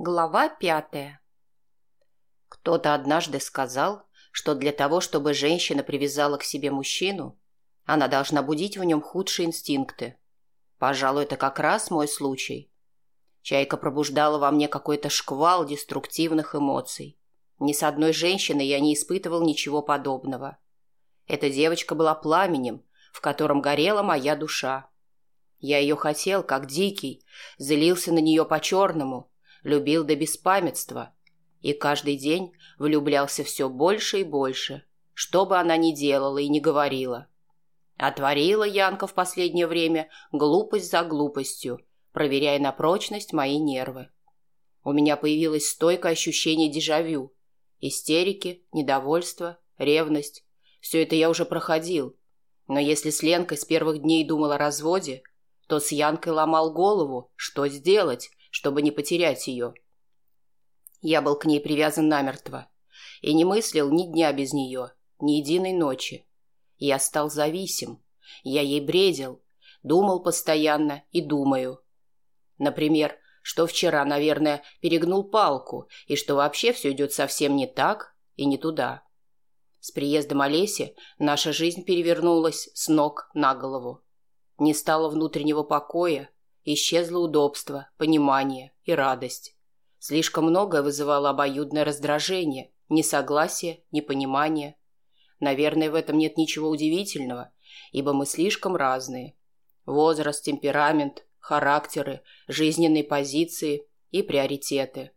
Глава пятая Кто-то однажды сказал, что для того, чтобы женщина привязала к себе мужчину, она должна будить в нем худшие инстинкты. Пожалуй, это как раз мой случай. Чайка пробуждала во мне какой-то шквал деструктивных эмоций. Ни с одной женщиной я не испытывал ничего подобного. Эта девочка была пламенем, в котором горела моя душа. Я ее хотел, как дикий, злился на нее по-черному, любил до беспамятства и каждый день влюблялся все больше и больше, что бы она ни делала и ни говорила. Отворила Янка в последнее время глупость за глупостью, проверяя на прочность мои нервы. У меня появилось стойкое ощущение дежавю. Истерики, недовольство, ревность. Все это я уже проходил. Но если с Ленкой с первых дней думал о разводе, то с Янкой ломал голову, что сделать, чтобы не потерять ее. Я был к ней привязан намертво и не мыслил ни дня без нее, ни единой ночи. Я стал зависим. Я ей бредил, думал постоянно и думаю. Например, что вчера, наверное, перегнул палку и что вообще все идет совсем не так и не туда. С приездом Олеси наша жизнь перевернулась с ног на голову. Не стало внутреннего покоя, исчезло удобство, понимание и радость. Слишком многое вызывало обоюдное раздражение, несогласие, непонимание. Наверное, в этом нет ничего удивительного, ибо мы слишком разные. Возраст, темперамент, характеры, жизненные позиции и приоритеты.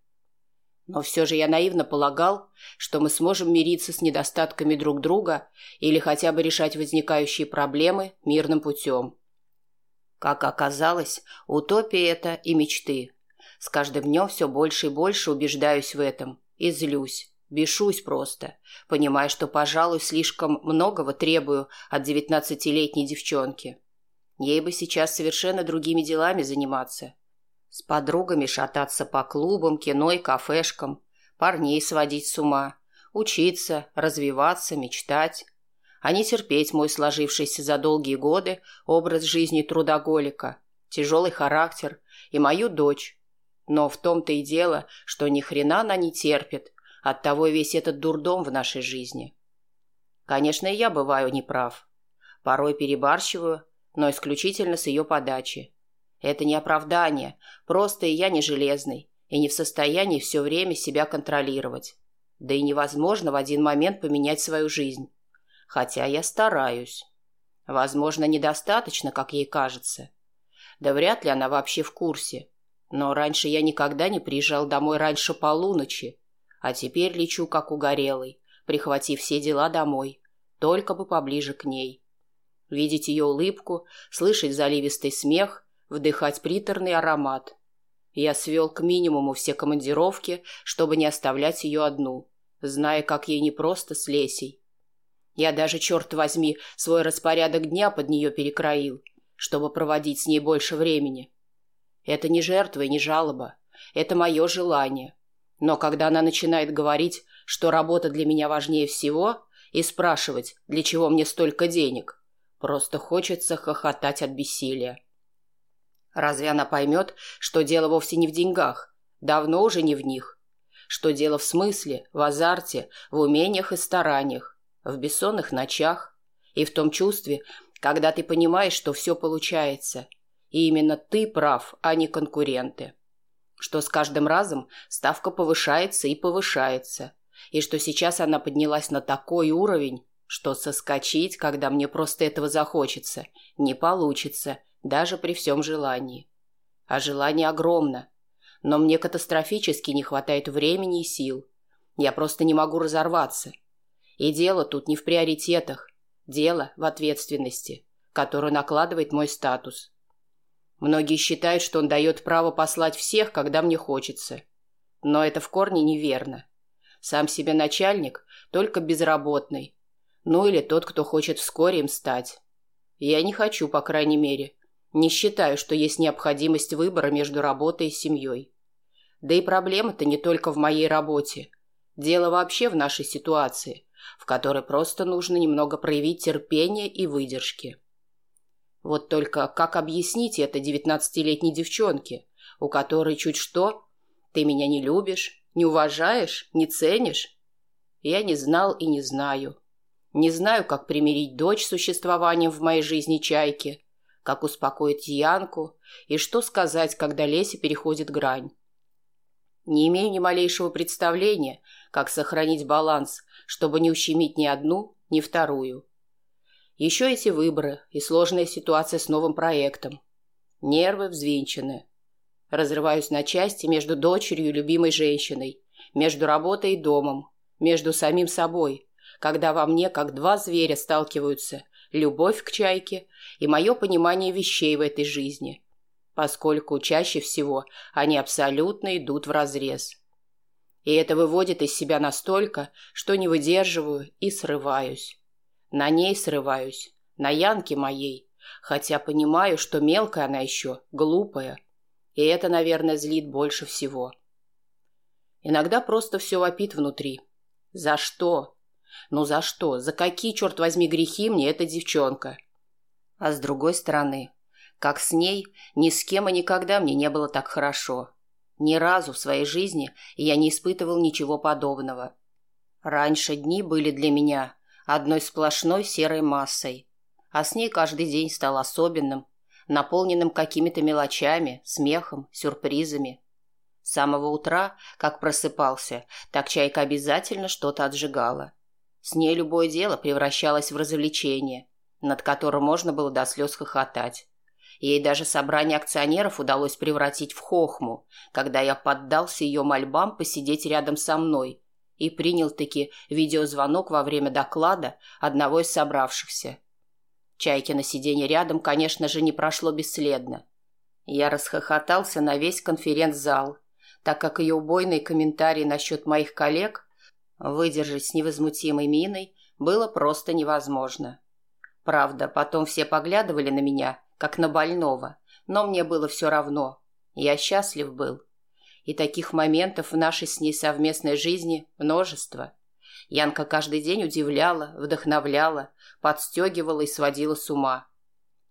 Но все же я наивно полагал, что мы сможем мириться с недостатками друг друга или хотя бы решать возникающие проблемы мирным путем. Как оказалось, утопия это и мечты. С каждым днем все больше и больше убеждаюсь в этом и злюсь, бешусь просто, понимая, что, пожалуй, слишком многого требую от девятнадцатилетней девчонки. Ей бы сейчас совершенно другими делами заниматься. С подругами шататься по клубам, кино и кафешкам, парней сводить с ума, учиться, развиваться, мечтать а не терпеть мой сложившийся за долгие годы образ жизни трудоголика, тяжелый характер и мою дочь. Но в том-то и дело, что ни хрена она не терпит, оттого весь этот дурдом в нашей жизни. Конечно, я бываю неправ. Порой перебарщиваю, но исключительно с ее подачи. Это не оправдание, просто я не железный, и не в состоянии все время себя контролировать. Да и невозможно в один момент поменять свою жизнь хотя я стараюсь. Возможно, недостаточно, как ей кажется. Да вряд ли она вообще в курсе. Но раньше я никогда не приезжал домой раньше полуночи, а теперь лечу как угорелый, прихватив все дела домой, только бы поближе к ней. Видеть ее улыбку, слышать заливистый смех, вдыхать приторный аромат. Я свел к минимуму все командировки, чтобы не оставлять ее одну, зная, как ей непросто с Лесей. Я даже, черт возьми, свой распорядок дня под нее перекроил, чтобы проводить с ней больше времени. Это не жертва и не жалоба. Это мое желание. Но когда она начинает говорить, что работа для меня важнее всего, и спрашивать, для чего мне столько денег, просто хочется хохотать от бессилия. Разве она поймет, что дело вовсе не в деньгах, давно уже не в них, что дело в смысле, в азарте, в умениях и стараниях, в бессонных ночах и в том чувстве, когда ты понимаешь, что все получается, и именно ты прав, а не конкуренты. Что с каждым разом ставка повышается и повышается, и что сейчас она поднялась на такой уровень, что соскочить, когда мне просто этого захочется, не получится, даже при всем желании. А желание огромно, но мне катастрофически не хватает времени и сил. Я просто не могу разорваться. И дело тут не в приоритетах. Дело в ответственности, которую накладывает мой статус. Многие считают, что он дает право послать всех, когда мне хочется. Но это в корне неверно. Сам себе начальник, только безработный. Ну или тот, кто хочет вскоре им стать. Я не хочу, по крайней мере. Не считаю, что есть необходимость выбора между работой и семьей. Да и проблема-то не только в моей работе. Дело вообще в нашей ситуации – в которой просто нужно немного проявить терпение и выдержки. Вот только как объяснить это девятнадцатилетней девчонке, у которой чуть что, Ты меня не любишь, не уважаешь, не ценишь? Я не знал и не знаю. Не знаю, как примирить дочь с существованием в моей жизни чайки, как успокоить Янку и что сказать, когда Леся переходит грань. Не имею ни малейшего представления, как сохранить баланс, чтобы не ущемить ни одну, ни вторую. Еще эти выборы и сложная ситуация с новым проектом. Нервы взвинчены. Разрываюсь на части между дочерью и любимой женщиной, между работой и домом, между самим собой, когда во мне как два зверя сталкиваются любовь к чайке и мое понимание вещей в этой жизни, поскольку чаще всего они абсолютно идут вразрез. И это выводит из себя настолько, что не выдерживаю и срываюсь. На ней срываюсь, на Янке моей, хотя понимаю, что мелкая она еще, глупая. И это, наверное, злит больше всего. Иногда просто все вопит внутри. За что? Ну за что? За какие, черт возьми, грехи мне эта девчонка? А с другой стороны, как с ней, ни с кем и никогда мне не было так хорошо. Ни разу в своей жизни я не испытывал ничего подобного. Раньше дни были для меня одной сплошной серой массой, а с ней каждый день стал особенным, наполненным какими-то мелочами, смехом, сюрпризами. С самого утра, как просыпался, так чайка обязательно что-то отжигала. С ней любое дело превращалось в развлечение, над которым можно было до слез хохотать. Ей даже собрание акционеров удалось превратить в хохму, когда я поддался ее мольбам посидеть рядом со мной и принял-таки видеозвонок во время доклада одного из собравшихся. Чайки на сиденье рядом, конечно же, не прошло бесследно. Я расхохотался на весь конференц-зал, так как ее убойные комментарии насчет моих коллег выдержать с невозмутимой миной было просто невозможно. Правда, потом все поглядывали на меня, как на больного, но мне было все равно. Я счастлив был. И таких моментов в нашей с ней совместной жизни множество. Янка каждый день удивляла, вдохновляла, подстегивала и сводила с ума.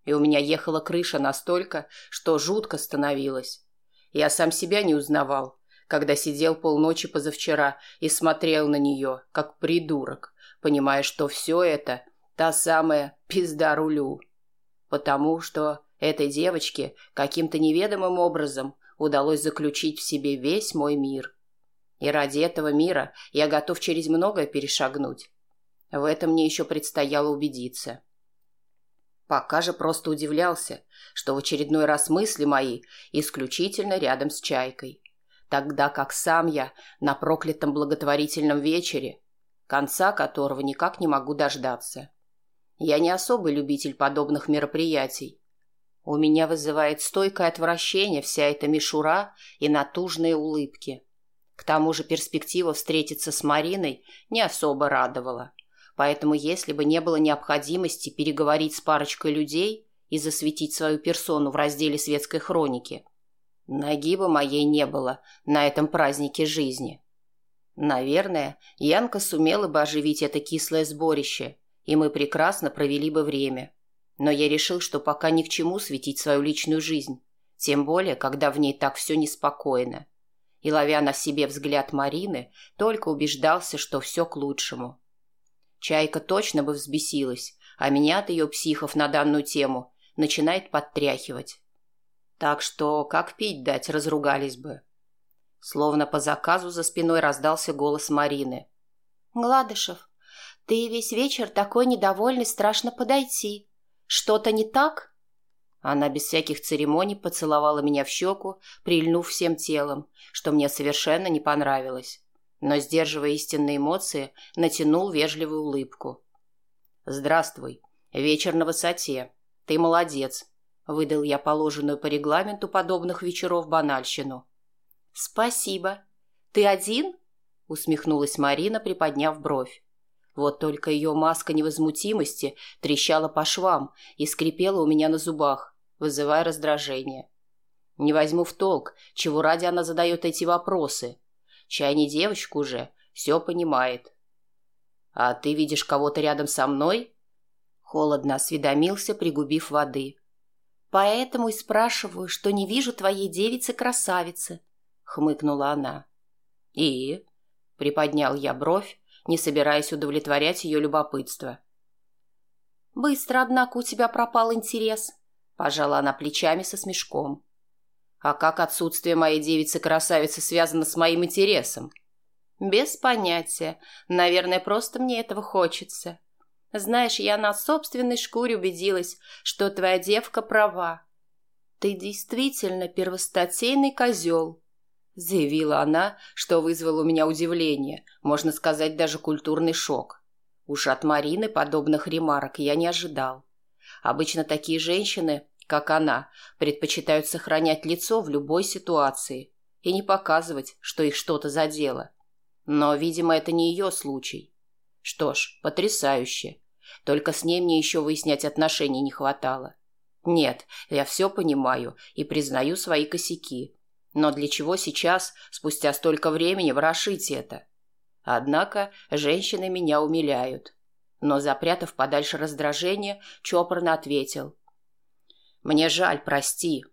И у меня ехала крыша настолько, что жутко становилось. Я сам себя не узнавал, когда сидел полночи позавчера и смотрел на нее, как придурок, понимая, что все это та самая пизда рулю. Потому что этой девочке каким-то неведомым образом удалось заключить в себе весь мой мир. И ради этого мира я готов через многое перешагнуть. В этом мне еще предстояло убедиться. Пока же просто удивлялся, что в очередной раз мысли мои исключительно рядом с чайкой. Тогда как сам я на проклятом благотворительном вечере, конца которого никак не могу дождаться. Я не особый любитель подобных мероприятий, у меня вызывает стойкое отвращение вся эта мишура и натужные улыбки. К тому же перспектива встретиться с Мариной не особо радовала. Поэтому если бы не было необходимости переговорить с парочкой людей и засветить свою персону в разделе светской хроники, ноги бы моей не было на этом празднике жизни. Наверное, Янка сумела бы оживить это кислое сборище, и мы прекрасно провели бы время. Но я решил, что пока ни к чему светить свою личную жизнь, тем более, когда в ней так все неспокойно. И, ловя на себе взгляд Марины, только убеждался, что все к лучшему. Чайка точно бы взбесилась, а меня от ее психов на данную тему начинает подтряхивать. Так что, как пить дать, разругались бы. Словно по заказу за спиной раздался голос Марины. «Гладышев, ты весь вечер такой недовольный, страшно подойти. Что-то не так?» Она без всяких церемоний поцеловала меня в щеку, прильнув всем телом, что мне совершенно не понравилось. Но, сдерживая истинные эмоции, натянул вежливую улыбку. «Здравствуй. Вечер на высоте. Ты молодец», — выдал я положенную по регламенту подобных вечеров банальщину. «Спасибо. Ты один?» — усмехнулась Марина, приподняв бровь. Вот только ее маска невозмутимости трещала по швам и скрипела у меня на зубах, вызывая раздражение. Не возьму в толк, чего ради она задает эти вопросы. Чай не девочка уже, все понимает. «А ты видишь кого-то рядом со мной?» Холодно осведомился, пригубив воды. «Поэтому и спрашиваю, что не вижу твоей девицы-красавицы», — хмыкнула она. И? Приподнял я бровь, не собираясь удовлетворять ее любопытство. Быстро, однако, у тебя пропал интерес, пожала она плечами со смешком. А как отсутствие моей девицы-красавицы связано с моим интересом? Без понятия. Наверное, просто мне этого хочется. Знаешь, я на собственной шкуре убедилась, что твоя девка права. Ты действительно первостатейный козел, заявила она, что вызвало у меня удивление, можно сказать, даже культурный шок. Уж от Марины подобных ремарок я не ожидал. Обычно такие женщины, как она, предпочитают сохранять лицо в любой ситуации и не показывать, что их что-то задело. Но, видимо, это не ее случай. Что ж, потрясающе. Только с ней мне еще выяснять отношений не хватало. Нет, я все понимаю и признаю свои косяки. Но для чего сейчас, спустя столько времени, ворошить это? Однако женщины меня умиляют. Но, запрятав подальше раздражение, чопорно ответил. «Мне жаль, прости».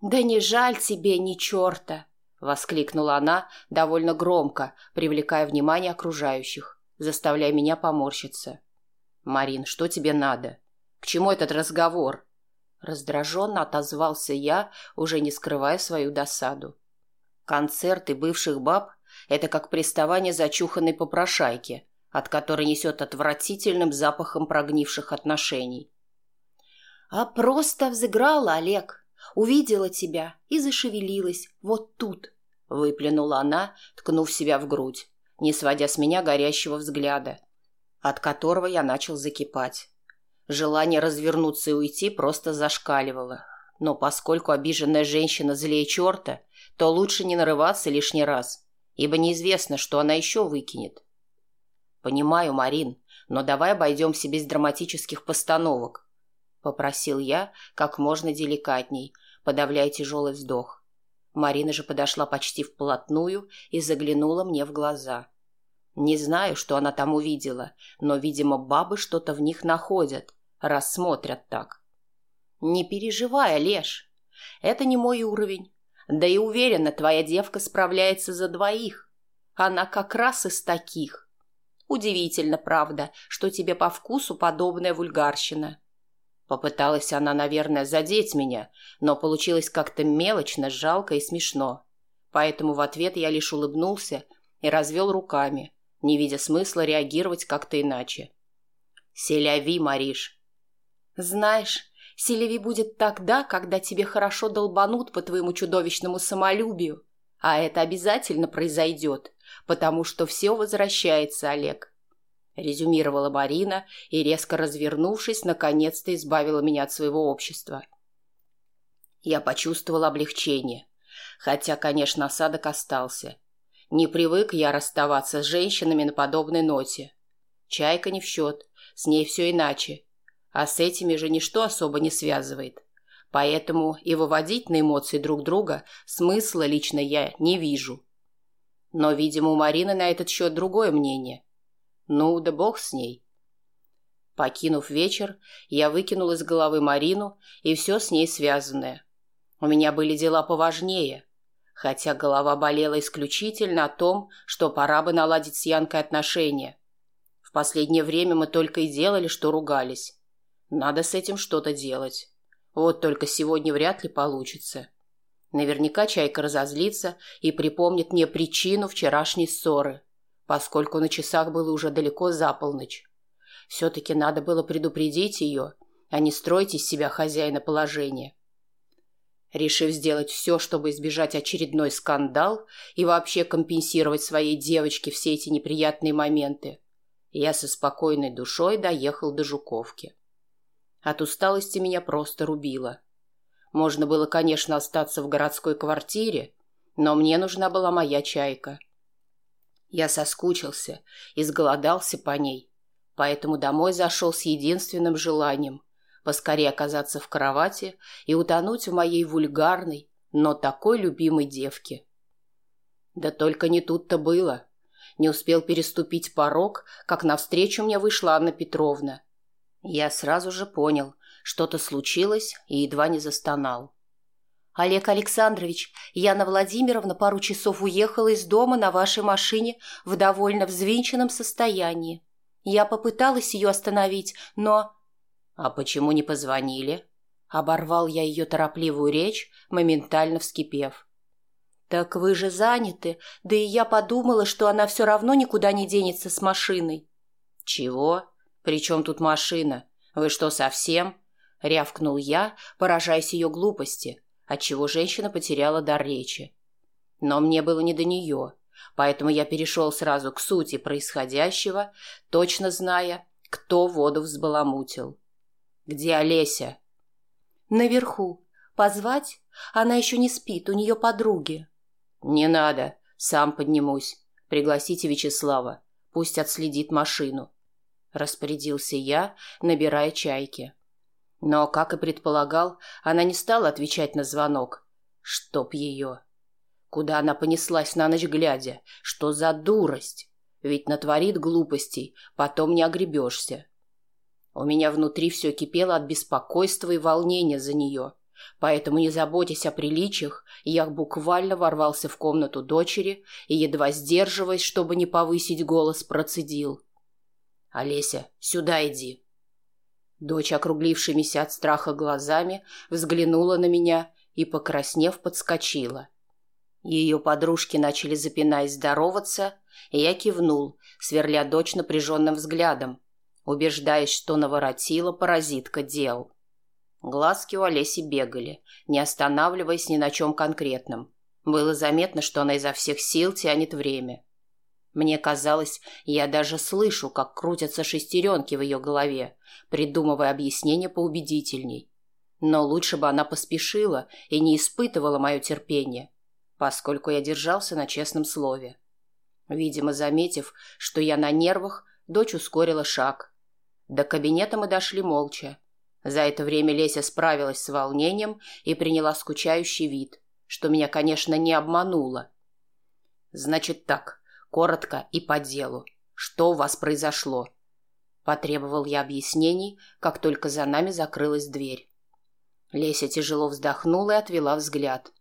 «Да не жаль тебе ни черта!» — воскликнула она довольно громко, привлекая внимание окружающих, заставляя меня поморщиться. «Марин, что тебе надо? К чему этот разговор?» Раздраженно отозвался я, уже не скрывая свою досаду. Концерты бывших баб – это как приставание зачуханной попрошайки, от которой несет отвратительным запахом прогнивших отношений. «А просто взыграла, Олег. Увидела тебя и зашевелилась вот тут», – выплюнула она, ткнув себя в грудь, не сводя с меня горящего взгляда, от которого я начал закипать. Желание развернуться и уйти просто зашкаливало. Но поскольку обиженная женщина злее черта, то лучше не нарываться лишний раз, ибо неизвестно, что она еще выкинет. «Понимаю, Марин, но давай обойдемся без драматических постановок», — попросил я как можно деликатней, подавляя тяжелый вздох. Марина же подошла почти вплотную и заглянула мне в глаза. Не знаю, что она там увидела, но, видимо, бабы что-то в них находят, раз смотрят так. Не переживай, Олеж, это не мой уровень. Да и уверена, твоя девка справляется за двоих. Она как раз из таких. Удивительно, правда, что тебе по вкусу подобная вульгарщина. Попыталась она, наверное, задеть меня, но получилось как-то мелочно, жалко и смешно. Поэтому в ответ я лишь улыбнулся и развел руками, не видя смысла реагировать как-то иначе. «Селяви, Мариш!» «Знаешь, селяви будет тогда, когда тебе хорошо долбанут по твоему чудовищному самолюбию. А это обязательно произойдет, потому что все возвращается, Олег». Резюмировала Марина и, резко развернувшись, наконец-то избавила меня от своего общества. Я почувствовал облегчение, хотя, конечно, осадок остался – не привык я расставаться с женщинами на подобной ноте. Чайка не в счет, с ней все иначе. А с этими же ничто особо не связывает. Поэтому и выводить на эмоции друг друга смысла лично я не вижу. Но, видимо, у Марины на этот счет другое мнение. Ну, да бог с ней. Покинув вечер, я выкинул из головы Марину и все с ней связанное. У меня были дела поважнее – хотя голова болела исключительно о том, что пора бы наладить с Янкой отношения. В последнее время мы только и делали, что ругались. Надо с этим что-то делать. Вот только сегодня вряд ли получится. Наверняка Чайка разозлится и припомнит мне причину вчерашней ссоры, поскольку на часах было уже далеко за полночь. Все-таки надо было предупредить ее, а не строить из себя хозяина положения. Решив сделать все, чтобы избежать очередной скандал и вообще компенсировать своей девочке все эти неприятные моменты, я со спокойной душой доехал до Жуковки. От усталости меня просто рубило. Можно было, конечно, остаться в городской квартире, но мне нужна была моя чайка. Я соскучился и сголодался по ней, поэтому домой зашел с единственным желанием поскорее оказаться в кровати и утонуть в моей вульгарной, но такой любимой девке. Да только не тут-то было. Не успел переступить порог, как навстречу мне вышла Анна Петровна. Я сразу же понял, что-то случилось и едва не застонал. Олег Александрович, Яна Владимировна пару часов уехала из дома на вашей машине в довольно взвинченном состоянии. Я попыталась ее остановить, но... А почему не позвонили? Оборвал я ее торопливую речь, моментально вскипев. «Так вы же заняты, да и я подумала, что она все равно никуда не денется с машиной». «Чего? При чем тут машина? Вы что, совсем?» — рявкнул я, поражаясь ее глупости, отчего женщина потеряла дар речи. Но мне было не до нее, поэтому я перешел сразу к сути происходящего, точно зная, кто воду взбаламутил. «Где Олеся?» «Наверху. Позвать? Она еще не спит, у нее подруги». «Не надо. Сам поднимусь. Пригласите Вячеслава. Пусть отследит машину». Распорядился я, набирая чайки. Но, как и предполагал, она не стала отвечать на звонок. Чтоб ее. Куда она понеслась на ночь глядя? Что за дурость? Ведь натворит глупостей, потом не огребешься. У меня внутри все кипело от беспокойства и волнения за нее. Поэтому, не заботясь о приличиях, я буквально ворвался в комнату дочери и, едва сдерживаясь, чтобы не повысить голос, процедил. «Олеся, сюда иди». Дочь, округлившимися от страха глазами, взглянула на меня и, покраснев, подскочила. Ее подружки начали запинаясь здороваться, и я кивнул, сверля дочь напряженным взглядом, убеждаясь, что наворотила паразитка дел. Глазки у Олеси бегали, не останавливаясь ни на чем конкретном. Было заметно, что она изо всех сил тянет время. Мне казалось, я даже слышу, как крутятся шестеренки в ее голове, придумывая объяснение поубедительней. Но лучше бы она поспешила и не испытывала мое терпение, поскольку я держался на честном слове. Видимо, заметив, что я на нервах, дочь ускорила шаг, до кабинета мы дошли молча. За это время Леся справилась с волнением и приняла скучающий вид, что меня, конечно, не обмануло. «Значит так, коротко и по делу. Что у вас произошло?» Потребовал я объяснений, как только за нами закрылась дверь. Леся тяжело вздохнула и отвела взгляд.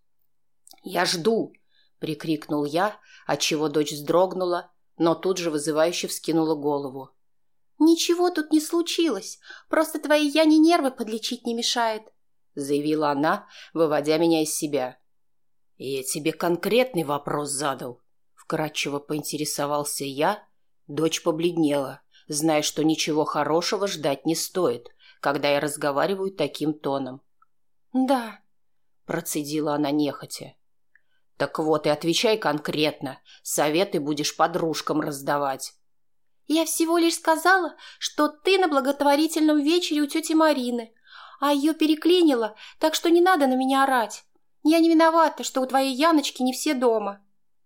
«Я жду!» — прикрикнул я, отчего дочь вздрогнула, но тут же вызывающе вскинула голову. «Ничего тут не случилось, просто твои Яне нервы подлечить не мешает», — заявила она, выводя меня из себя. «Я тебе конкретный вопрос задал», — вкратчиво поинтересовался я. Дочь побледнела, зная, что ничего хорошего ждать не стоит, когда я разговариваю таким тоном. «Да», — процедила она нехотя. «Так вот и отвечай конкретно. Советы будешь подружкам раздавать». Я всего лишь сказала, что ты на благотворительном вечере у тети Марины, а ее переклинило, так что не надо на меня орать. Я не виновата, что у твоей Яночки не все дома».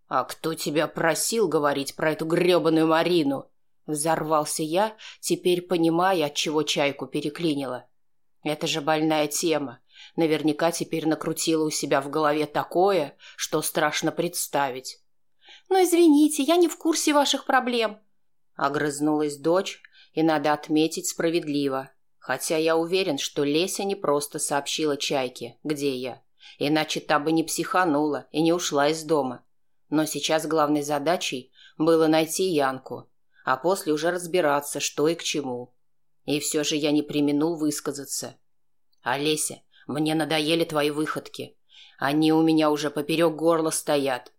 «А кто тебя просил говорить про эту гребаную Марину?» Взорвался я, теперь понимая, от чего чайку переклинило. Это же больная тема. Наверняка теперь накрутила у себя в голове такое, что страшно представить. «Ну, извините, я не в курсе ваших проблем», Огрызнулась дочь, и надо отметить справедливо. Хотя я уверен, что Леся не просто сообщила Чайке, где я. Иначе та бы не психанула и не ушла из дома. Но сейчас главной задачей было найти Янку, а после уже разбираться, что и к чему. И все же я не применул высказаться. «Олеся, мне надоели твои выходки. Они у меня уже поперек горла стоят».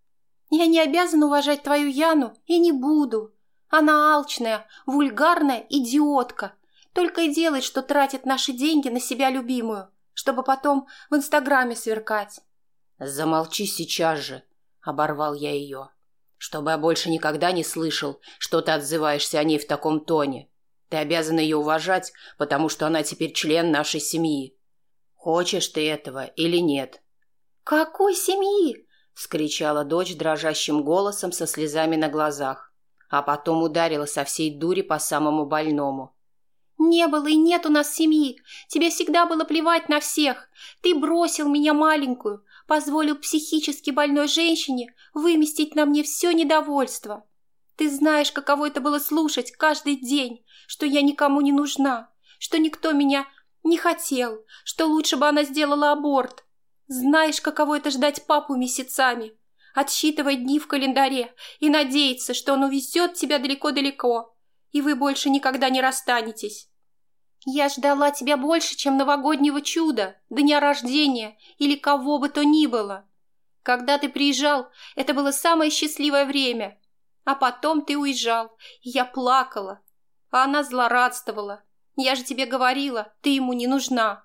«Я не обязан уважать твою Яну и не буду», она алчная, вульгарная идиотка. Только и делает, что тратит наши деньги на себя любимую, чтобы потом в Инстаграме сверкать. «Замолчи сейчас же», — оборвал я ее. «Чтобы я больше никогда не слышал, что ты отзываешься о ней в таком тоне. Ты обязан ее уважать, потому что она теперь член нашей семьи. Хочешь ты этого или нет?» «Какой семьи?» — вскричала дочь дрожащим голосом со слезами на глазах а потом ударила со всей дури по самому больному. «Не было и нет у нас семьи. Тебе всегда было плевать на всех. Ты бросил меня маленькую, позволил психически больной женщине выместить на мне все недовольство. Ты знаешь, каково это было слушать каждый день, что я никому не нужна, что никто меня не хотел, что лучше бы она сделала аборт. Знаешь, каково это ждать папу месяцами, отсчитывать дни в календаре и надеяться, что он увезет тебя далеко-далеко, и вы больше никогда не расстанетесь. Я ждала тебя больше, чем новогоднего чуда, дня рождения или кого бы то ни было. Когда ты приезжал, это было самое счастливое время. А потом ты уезжал, и я плакала. А она злорадствовала. Я же тебе говорила, ты ему не нужна.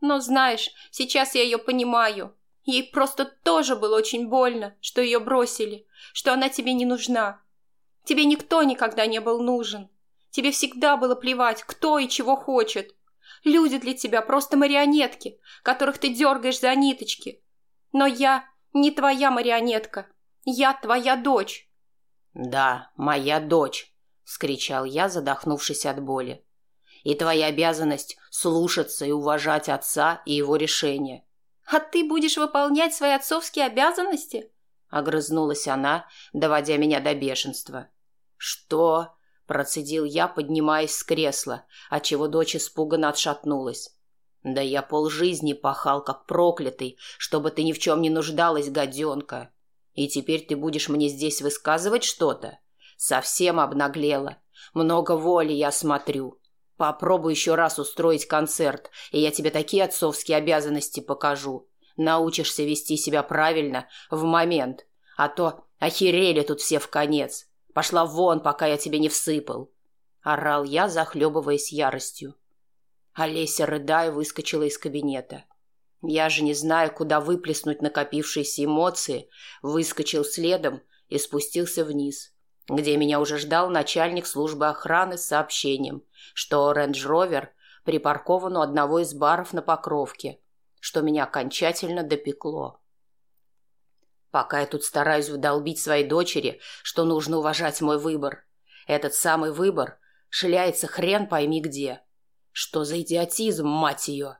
Но знаешь, сейчас я ее понимаю. Ей просто тоже было очень больно, что ее бросили, что она тебе не нужна. Тебе никто никогда не был нужен. Тебе всегда было плевать, кто и чего хочет. Люди для тебя просто марионетки, которых ты дергаешь за ниточки. Но я не твоя марионетка. Я твоя дочь. Да, моя дочь, вскричал я, задохнувшись от боли. И твоя обязанность слушаться и уважать отца и его решения. А ты будешь выполнять свои отцовские обязанности? Огрызнулась она, доводя меня до бешенства. Что? Процедил я, поднимаясь с кресла, отчего дочь испуганно отшатнулась. Да я полжизни пахал, как проклятый, чтобы ты ни в чем не нуждалась, гаденка. И теперь ты будешь мне здесь высказывать что-то? Совсем обнаглела. Много воли, я смотрю. Попробуй еще раз устроить концерт, и я тебе такие отцовские обязанности покажу. Научишься вести себя правильно в момент. А то охерели тут все в конец. Пошла вон, пока я тебе не всыпал. Орал я, захлебываясь яростью. Олеся, рыдая, выскочила из кабинета. Я же, не знаю, куда выплеснуть накопившиеся эмоции, выскочил следом и спустился вниз, где меня уже ждал начальник службы охраны с сообщением, что рейндж-ровер припаркован у одного из баров на Покровке, что меня окончательно допекло. Пока я тут стараюсь вдолбить своей дочери, что нужно уважать мой выбор, этот самый выбор шляется хрен пойми где. Что за идиотизм, мать ее!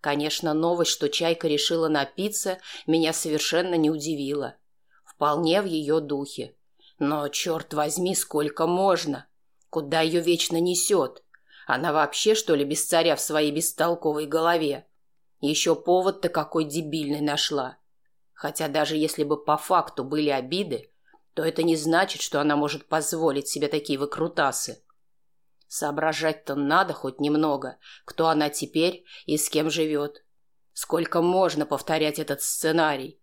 Конечно, новость, что Чайка решила напиться, меня совершенно не удивила. Вполне в ее духе. Но, черт возьми, сколько можно? Куда ее вечно несет? Она вообще, что ли, без царя в своей бестолковой голове? Еще повод-то какой дебильный нашла. Хотя даже если бы по факту были обиды, то это не значит, что она может позволить себе такие выкрутасы. Соображать-то надо хоть немного, кто она теперь и с кем живет. Сколько можно повторять этот сценарий?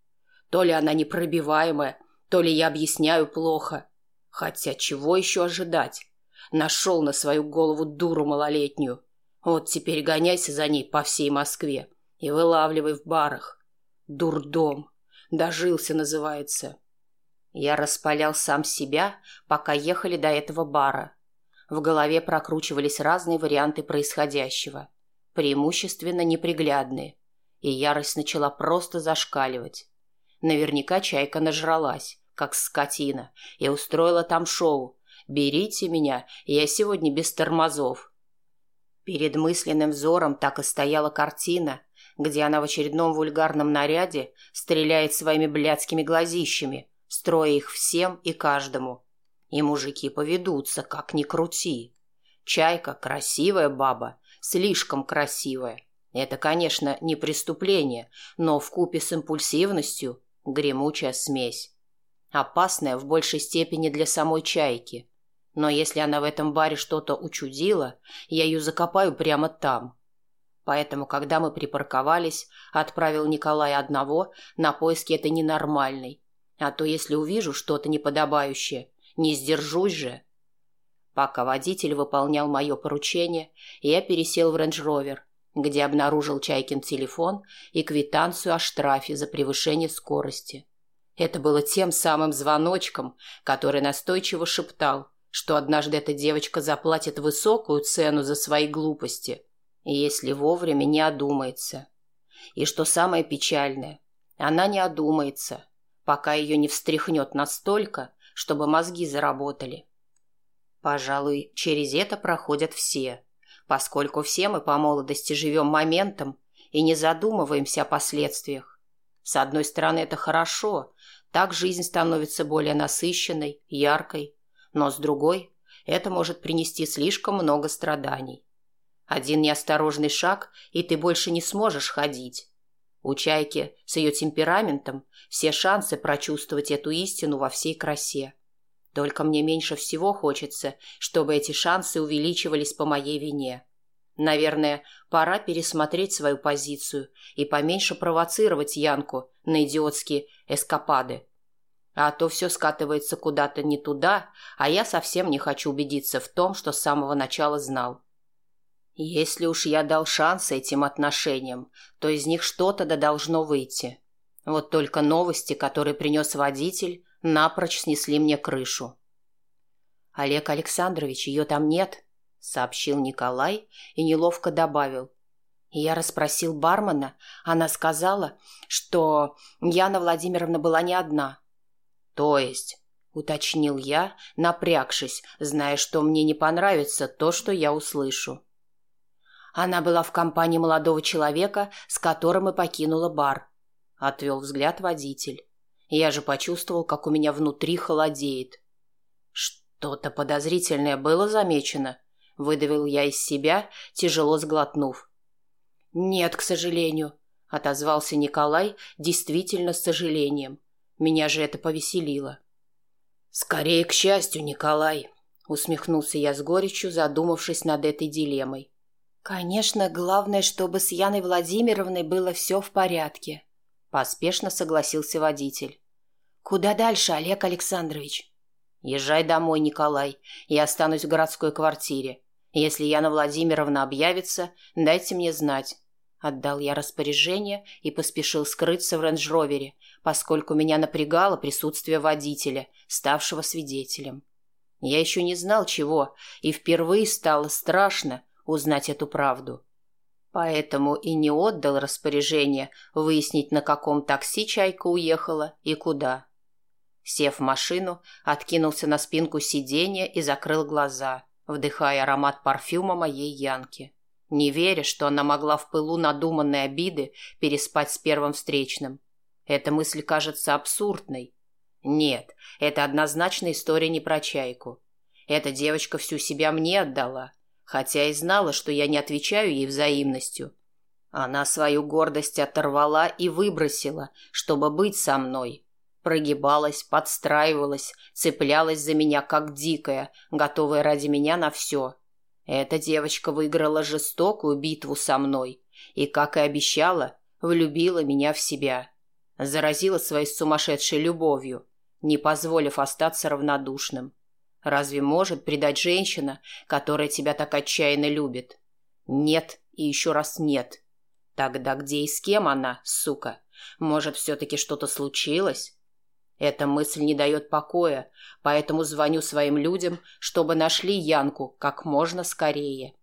То ли она непробиваемая, то ли я объясняю плохо. Хотя чего еще ожидать? Нашел на свою голову дуру малолетнюю. Вот теперь гоняйся за ней по всей Москве и вылавливай в барах. Дурдом. Дожился, называется. Я распалял сам себя, пока ехали до этого бара. В голове прокручивались разные варианты происходящего, преимущественно неприглядные, и ярость начала просто зашкаливать. Наверняка чайка нажралась, как скотина, и устроила там шоу. «Берите меня, я сегодня без тормозов». Перед мысленным взором так и стояла картина, где она в очередном вульгарном наряде стреляет своими блядскими глазищами, строя их всем и каждому – и мужики поведутся, как ни крути. Чайка – красивая баба, слишком красивая. Это, конечно, не преступление, но в купе с импульсивностью – гремучая смесь. Опасная в большей степени для самой чайки. Но если она в этом баре что-то учудила, я ее закопаю прямо там. Поэтому, когда мы припарковались, отправил Николая одного на поиски этой ненормальной. А то, если увижу что-то неподобающее, не сдержусь же. Пока водитель выполнял мое поручение, я пересел в рейндж-ровер, где обнаружил Чайкин телефон и квитанцию о штрафе за превышение скорости. Это было тем самым звоночком, который настойчиво шептал, что однажды эта девочка заплатит высокую цену за свои глупости, если вовремя не одумается. И что самое печальное, она не одумается, пока ее не встряхнет настолько, чтобы мозги заработали. Пожалуй, через это проходят все, поскольку все мы по молодости живем моментом и не задумываемся о последствиях. С одной стороны, это хорошо, так жизнь становится более насыщенной, яркой, но с другой, это может принести слишком много страданий. Один неосторожный шаг, и ты больше не сможешь ходить. У Чайки с ее темпераментом все шансы прочувствовать эту истину во всей красе. Только мне меньше всего хочется, чтобы эти шансы увеличивались по моей вине. Наверное, пора пересмотреть свою позицию и поменьше провоцировать Янку на идиотские эскапады. А то все скатывается куда-то не туда, а я совсем не хочу убедиться в том, что с самого начала знал. Если уж я дал шанс этим отношениям, то из них что-то да должно выйти. Вот только новости, которые принес водитель, напрочь снесли мне крышу. «Олег Александрович, ее там нет», — сообщил Николай и неловко добавил. Я расспросил бармена, она сказала, что Яна Владимировна была не одна. «То есть?» — уточнил я, напрягшись, зная, что мне не понравится то, что я услышу. Она была в компании молодого человека, с которым и покинула бар. Отвел взгляд водитель. Я же почувствовал, как у меня внутри холодеет. Что-то подозрительное было замечено. Выдавил я из себя, тяжело сглотнув. «Нет, к сожалению», — отозвался Николай действительно с сожалением. Меня же это повеселило. «Скорее к счастью, Николай», — усмехнулся я с горечью, задумавшись над этой дилеммой. «Конечно, главное, чтобы с Яной Владимировной было все в порядке», – поспешно согласился водитель. «Куда дальше, Олег Александрович?» «Езжай домой, Николай. Я останусь в городской квартире. Если Яна Владимировна объявится, дайте мне знать». Отдал я распоряжение и поспешил скрыться в рейндж-ровере, поскольку меня напрягало присутствие водителя, ставшего свидетелем. Я еще не знал чего, и впервые стало страшно, узнать эту правду. Поэтому и не отдал распоряжение выяснить, на каком такси Чайка уехала и куда. Сев в машину, откинулся на спинку сиденья и закрыл глаза, вдыхая аромат парфюма моей Янки, не веря, что она могла в пылу надуманной обиды переспать с первым встречным. Эта мысль кажется абсурдной. Нет, это однозначно история не про Чайку. Эта девочка всю себя мне отдала, хотя и знала, что я не отвечаю ей взаимностью. Она свою гордость оторвала и выбросила, чтобы быть со мной. Прогибалась, подстраивалась, цеплялась за меня, как дикая, готовая ради меня на все. Эта девочка выиграла жестокую битву со мной и, как и обещала, влюбила меня в себя. Заразила своей сумасшедшей любовью, не позволив остаться равнодушным. Разве может предать женщина, которая тебя так отчаянно любит? Нет и еще раз нет. Тогда где и с кем она, сука? Может, все-таки что-то случилось? Эта мысль не дает покоя, поэтому звоню своим людям, чтобы нашли Янку как можно скорее.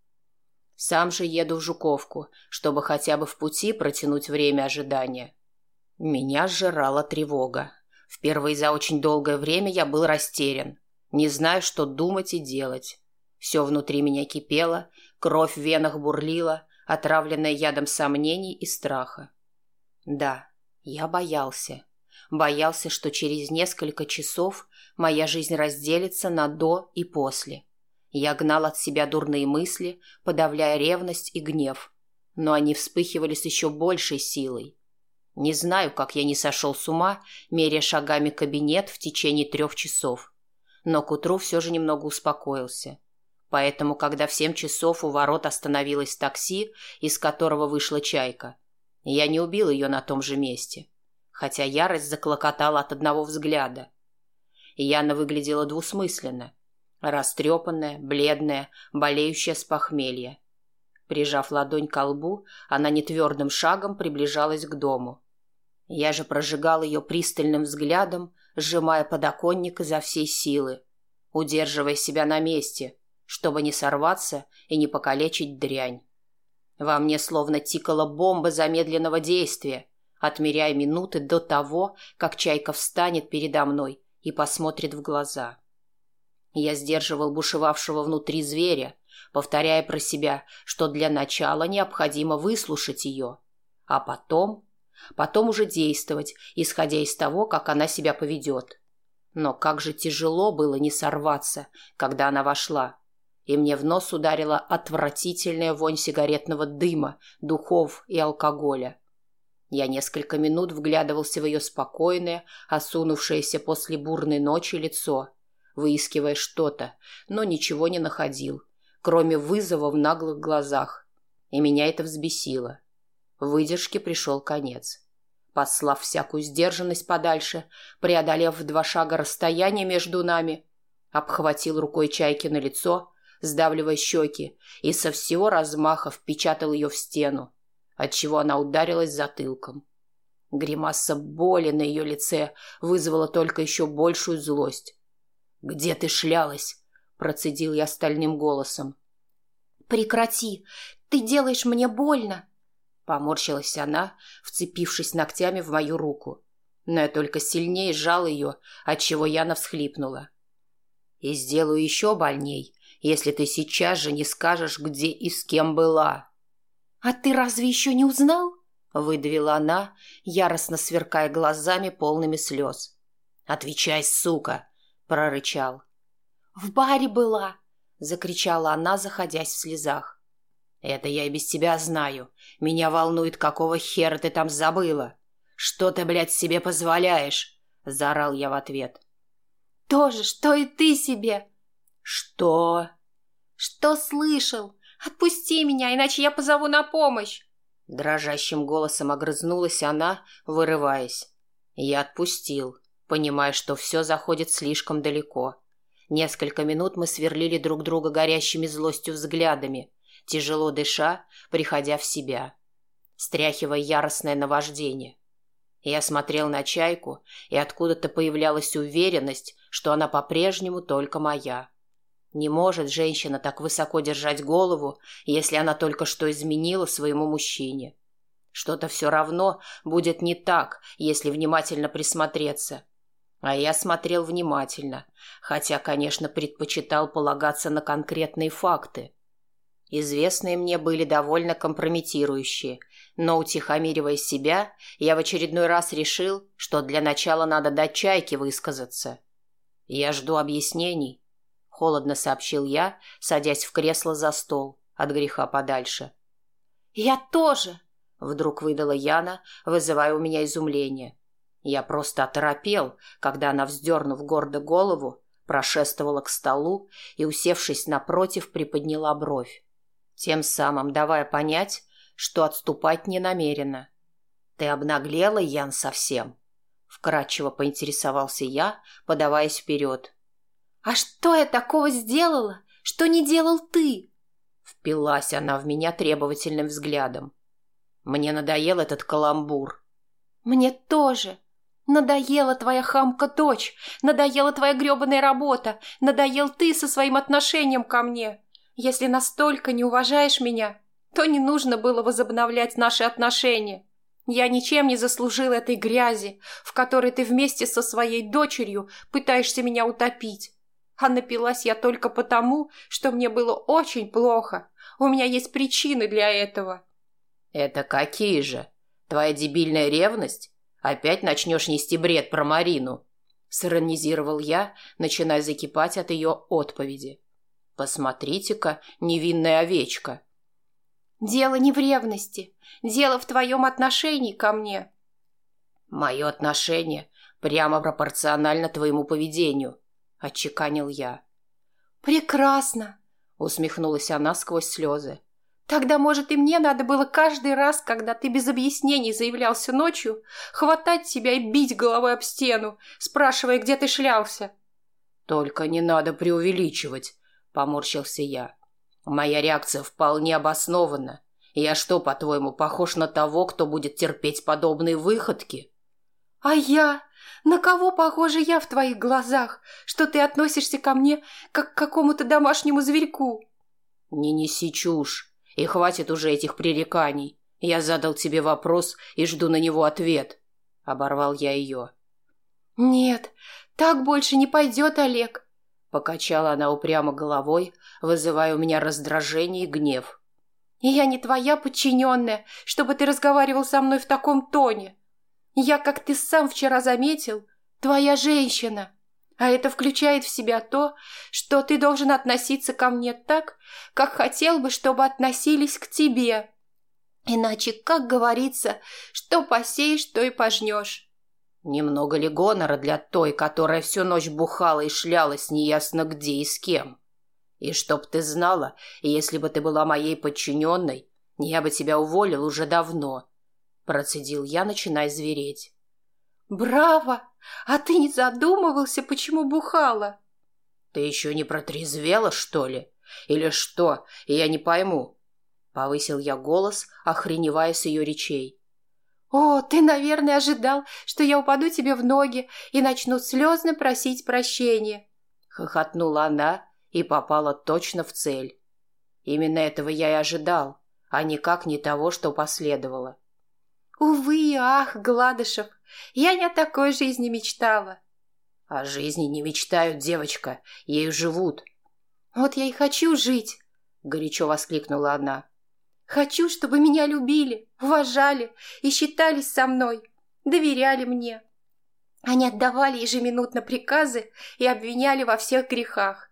Сам же еду в Жуковку, чтобы хотя бы в пути протянуть время ожидания. Меня сжирала тревога. Впервые за очень долгое время я был растерян. Не знаю, что думать и делать. Все внутри меня кипело, кровь в венах бурлила, отравленная ядом сомнений и страха. Да, я боялся. Боялся, что через несколько часов моя жизнь разделится на «до» и «после». Я гнал от себя дурные мысли, подавляя ревность и гнев. Но они вспыхивали с еще большей силой. Не знаю, как я не сошел с ума, меря шагами кабинет в течение трех часов но к утру все же немного успокоился. Поэтому, когда в семь часов у ворот остановилось такси, из которого вышла чайка, я не убил ее на том же месте, хотя ярость заклокотала от одного взгляда. Яна выглядела двусмысленно, растрепанная, бледная, болеющая с похмелья. Прижав ладонь к лбу, она нетвердым шагом приближалась к дому. Я же прожигал ее пристальным взглядом, сжимая подоконник изо всей силы, удерживая себя на месте, чтобы не сорваться и не покалечить дрянь. Во мне словно тикала бомба замедленного действия, отмеряя минуты до того, как чайка встанет передо мной и посмотрит в глаза. Я сдерживал бушевавшего внутри зверя, повторяя про себя, что для начала необходимо выслушать ее, а потом потом уже действовать, исходя из того, как она себя поведет. Но как же тяжело было не сорваться, когда она вошла, и мне в нос ударила отвратительная вонь сигаретного дыма, духов и алкоголя. Я несколько минут вглядывался в ее спокойное, осунувшееся после бурной ночи лицо, выискивая что-то, но ничего не находил, кроме вызова в наглых глазах. И меня это взбесило. Выдержке пришел конец. Послав всякую сдержанность подальше, преодолев в два шага расстояние между нами, обхватил рукой чайки на лицо, сдавливая щеки, и со всего размаха впечатал ее в стену, отчего она ударилась затылком. Гримаса боли на ее лице вызвала только еще большую злость. «Где ты шлялась?» – процедил я стальным голосом. «Прекрати! Ты делаешь мне больно!» Поморщилась она, вцепившись ногтями в мою руку. Но я только сильнее сжал ее, отчего Яна всхлипнула. «И сделаю еще больней, если ты сейчас же не скажешь, где и с кем была». «А ты разве еще не узнал?» — выдавила она, яростно сверкая глазами, полными слез. «Отвечай, сука!» — прорычал. «В баре была!» — закричала она, заходясь в слезах. «Это я и без тебя знаю. Меня волнует, какого хера ты там забыла. Что ты, блядь, себе позволяешь?» — заорал я в ответ. «То же, что и ты себе!» «Что?» «Что слышал? «Отпусти меня, иначе я позову на помощь!» Дрожащим голосом огрызнулась она, вырываясь. Я отпустил, понимая, что все заходит слишком далеко. Несколько минут мы сверлили друг друга горящими злостью взглядами, тяжело дыша, приходя в себя, стряхивая яростное наваждение. Я смотрел на чайку, и откуда-то появлялась уверенность, что она по-прежнему только моя. Не может женщина так высоко держать голову, если она только что изменила своему мужчине. Что-то все равно будет не так, если внимательно присмотреться. А я смотрел внимательно, хотя, конечно, предпочитал полагаться на конкретные факты. Известные мне были довольно компрометирующие, но, утихомиривая себя, я в очередной раз решил, что для начала надо дать чайке высказаться. Я жду объяснений, холодно сообщил я, садясь в кресло за стол, от греха подальше. «Я тоже!» — вдруг выдала Яна, вызывая у меня изумление. Я просто оторопел, когда она, вздернув гордо голову, прошествовала к столу и, усевшись напротив, приподняла бровь, тем самым давая понять, что отступать не намерена. «Ты обнаглела, Ян, совсем?» — вкратчиво поинтересовался я, подаваясь вперед. «А что я такого сделала, что не делал ты?» Впилась она в меня требовательным взглядом. Мне надоел этот каламбур. «Мне тоже. Надоела твоя хамка-дочь, надоела твоя гребаная работа, надоел ты со своим отношением ко мне. Если настолько не уважаешь меня, то не нужно было возобновлять наши отношения. Я ничем не заслужил этой грязи, в которой ты вместе со своей дочерью пытаешься меня утопить. А напилась я только потому, что мне было очень плохо. У меня есть причины для этого. Это какие же? Твоя дебильная ревность? Опять начнешь нести бред про Марину? Сиронизировал я, начиная закипать от ее отповеди. Посмотрите-ка, невинная овечка. Дело не в ревности. Дело в твоем отношении ко мне. Мое отношение прямо пропорционально твоему поведению отчеканил я. «Прекрасно!» — усмехнулась она сквозь слезы. «Тогда, может, и мне надо было каждый раз, когда ты без объяснений заявлялся ночью, хватать тебя и бить головой об стену, спрашивая, где ты шлялся?» «Только не надо преувеличивать», — поморщился я. «Моя реакция вполне обоснована. Я что, по-твоему, похож на того, кто будет терпеть подобные выходки?» «А я? На кого похожа я в твоих глазах, что ты относишься ко мне, как к какому-то домашнему зверьку?» «Не неси чушь, и хватит уже этих пререканий. Я задал тебе вопрос и жду на него ответ», — оборвал я ее. «Нет, так больше не пойдет, Олег», — покачала она упрямо головой, вызывая у меня раздражение и гнев. «И я не твоя подчиненная, чтобы ты разговаривал со мной в таком тоне. Я, как ты сам вчера заметил, твоя женщина. А это включает в себя то, что ты должен относиться ко мне так, как хотел бы, чтобы относились к тебе. Иначе, как говорится, что посеешь, то и пожнешь. Немного ли гонора для той, которая всю ночь бухала и шлялась неясно где и с кем? И чтоб ты знала, если бы ты была моей подчиненной, я бы тебя уволил уже давно. Процедил я, начиная звереть. Браво! А ты не задумывался, почему бухала? Ты еще не протрезвела, что ли? Или что? Я не пойму. Повысил я голос, охреневая с ее речей. «О, ты, наверное, ожидал, что я упаду тебе в ноги и начну слезно просить прощения!» Хохотнула она и попала точно в цель. Именно этого я и ожидал, а никак не того, что последовало. «Увы, ах, Гладышев, я не о такой жизни мечтала!» «О жизни не мечтают, девочка, ею живут!» «Вот я и хочу жить!» — горячо воскликнула она. Хочу, чтобы меня любили, уважали и считались со мной, доверяли мне. Они отдавали ежеминутно приказы и обвиняли во всех грехах.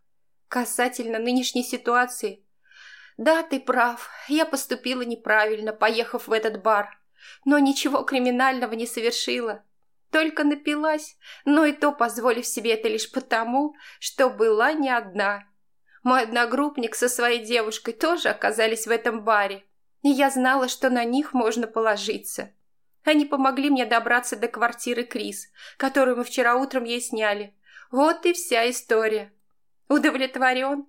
Касательно нынешней ситуации. Да, ты прав, я поступила неправильно, поехав в этот бар. Но ничего криминального не совершила. Только напилась, но и то позволив себе это лишь потому, что была не одна. Мой одногруппник со своей девушкой тоже оказались в этом баре, и я знала, что на них можно положиться. Они помогли мне добраться до квартиры Крис, которую мы вчера утром ей сняли. Вот и вся история. Удовлетворен?»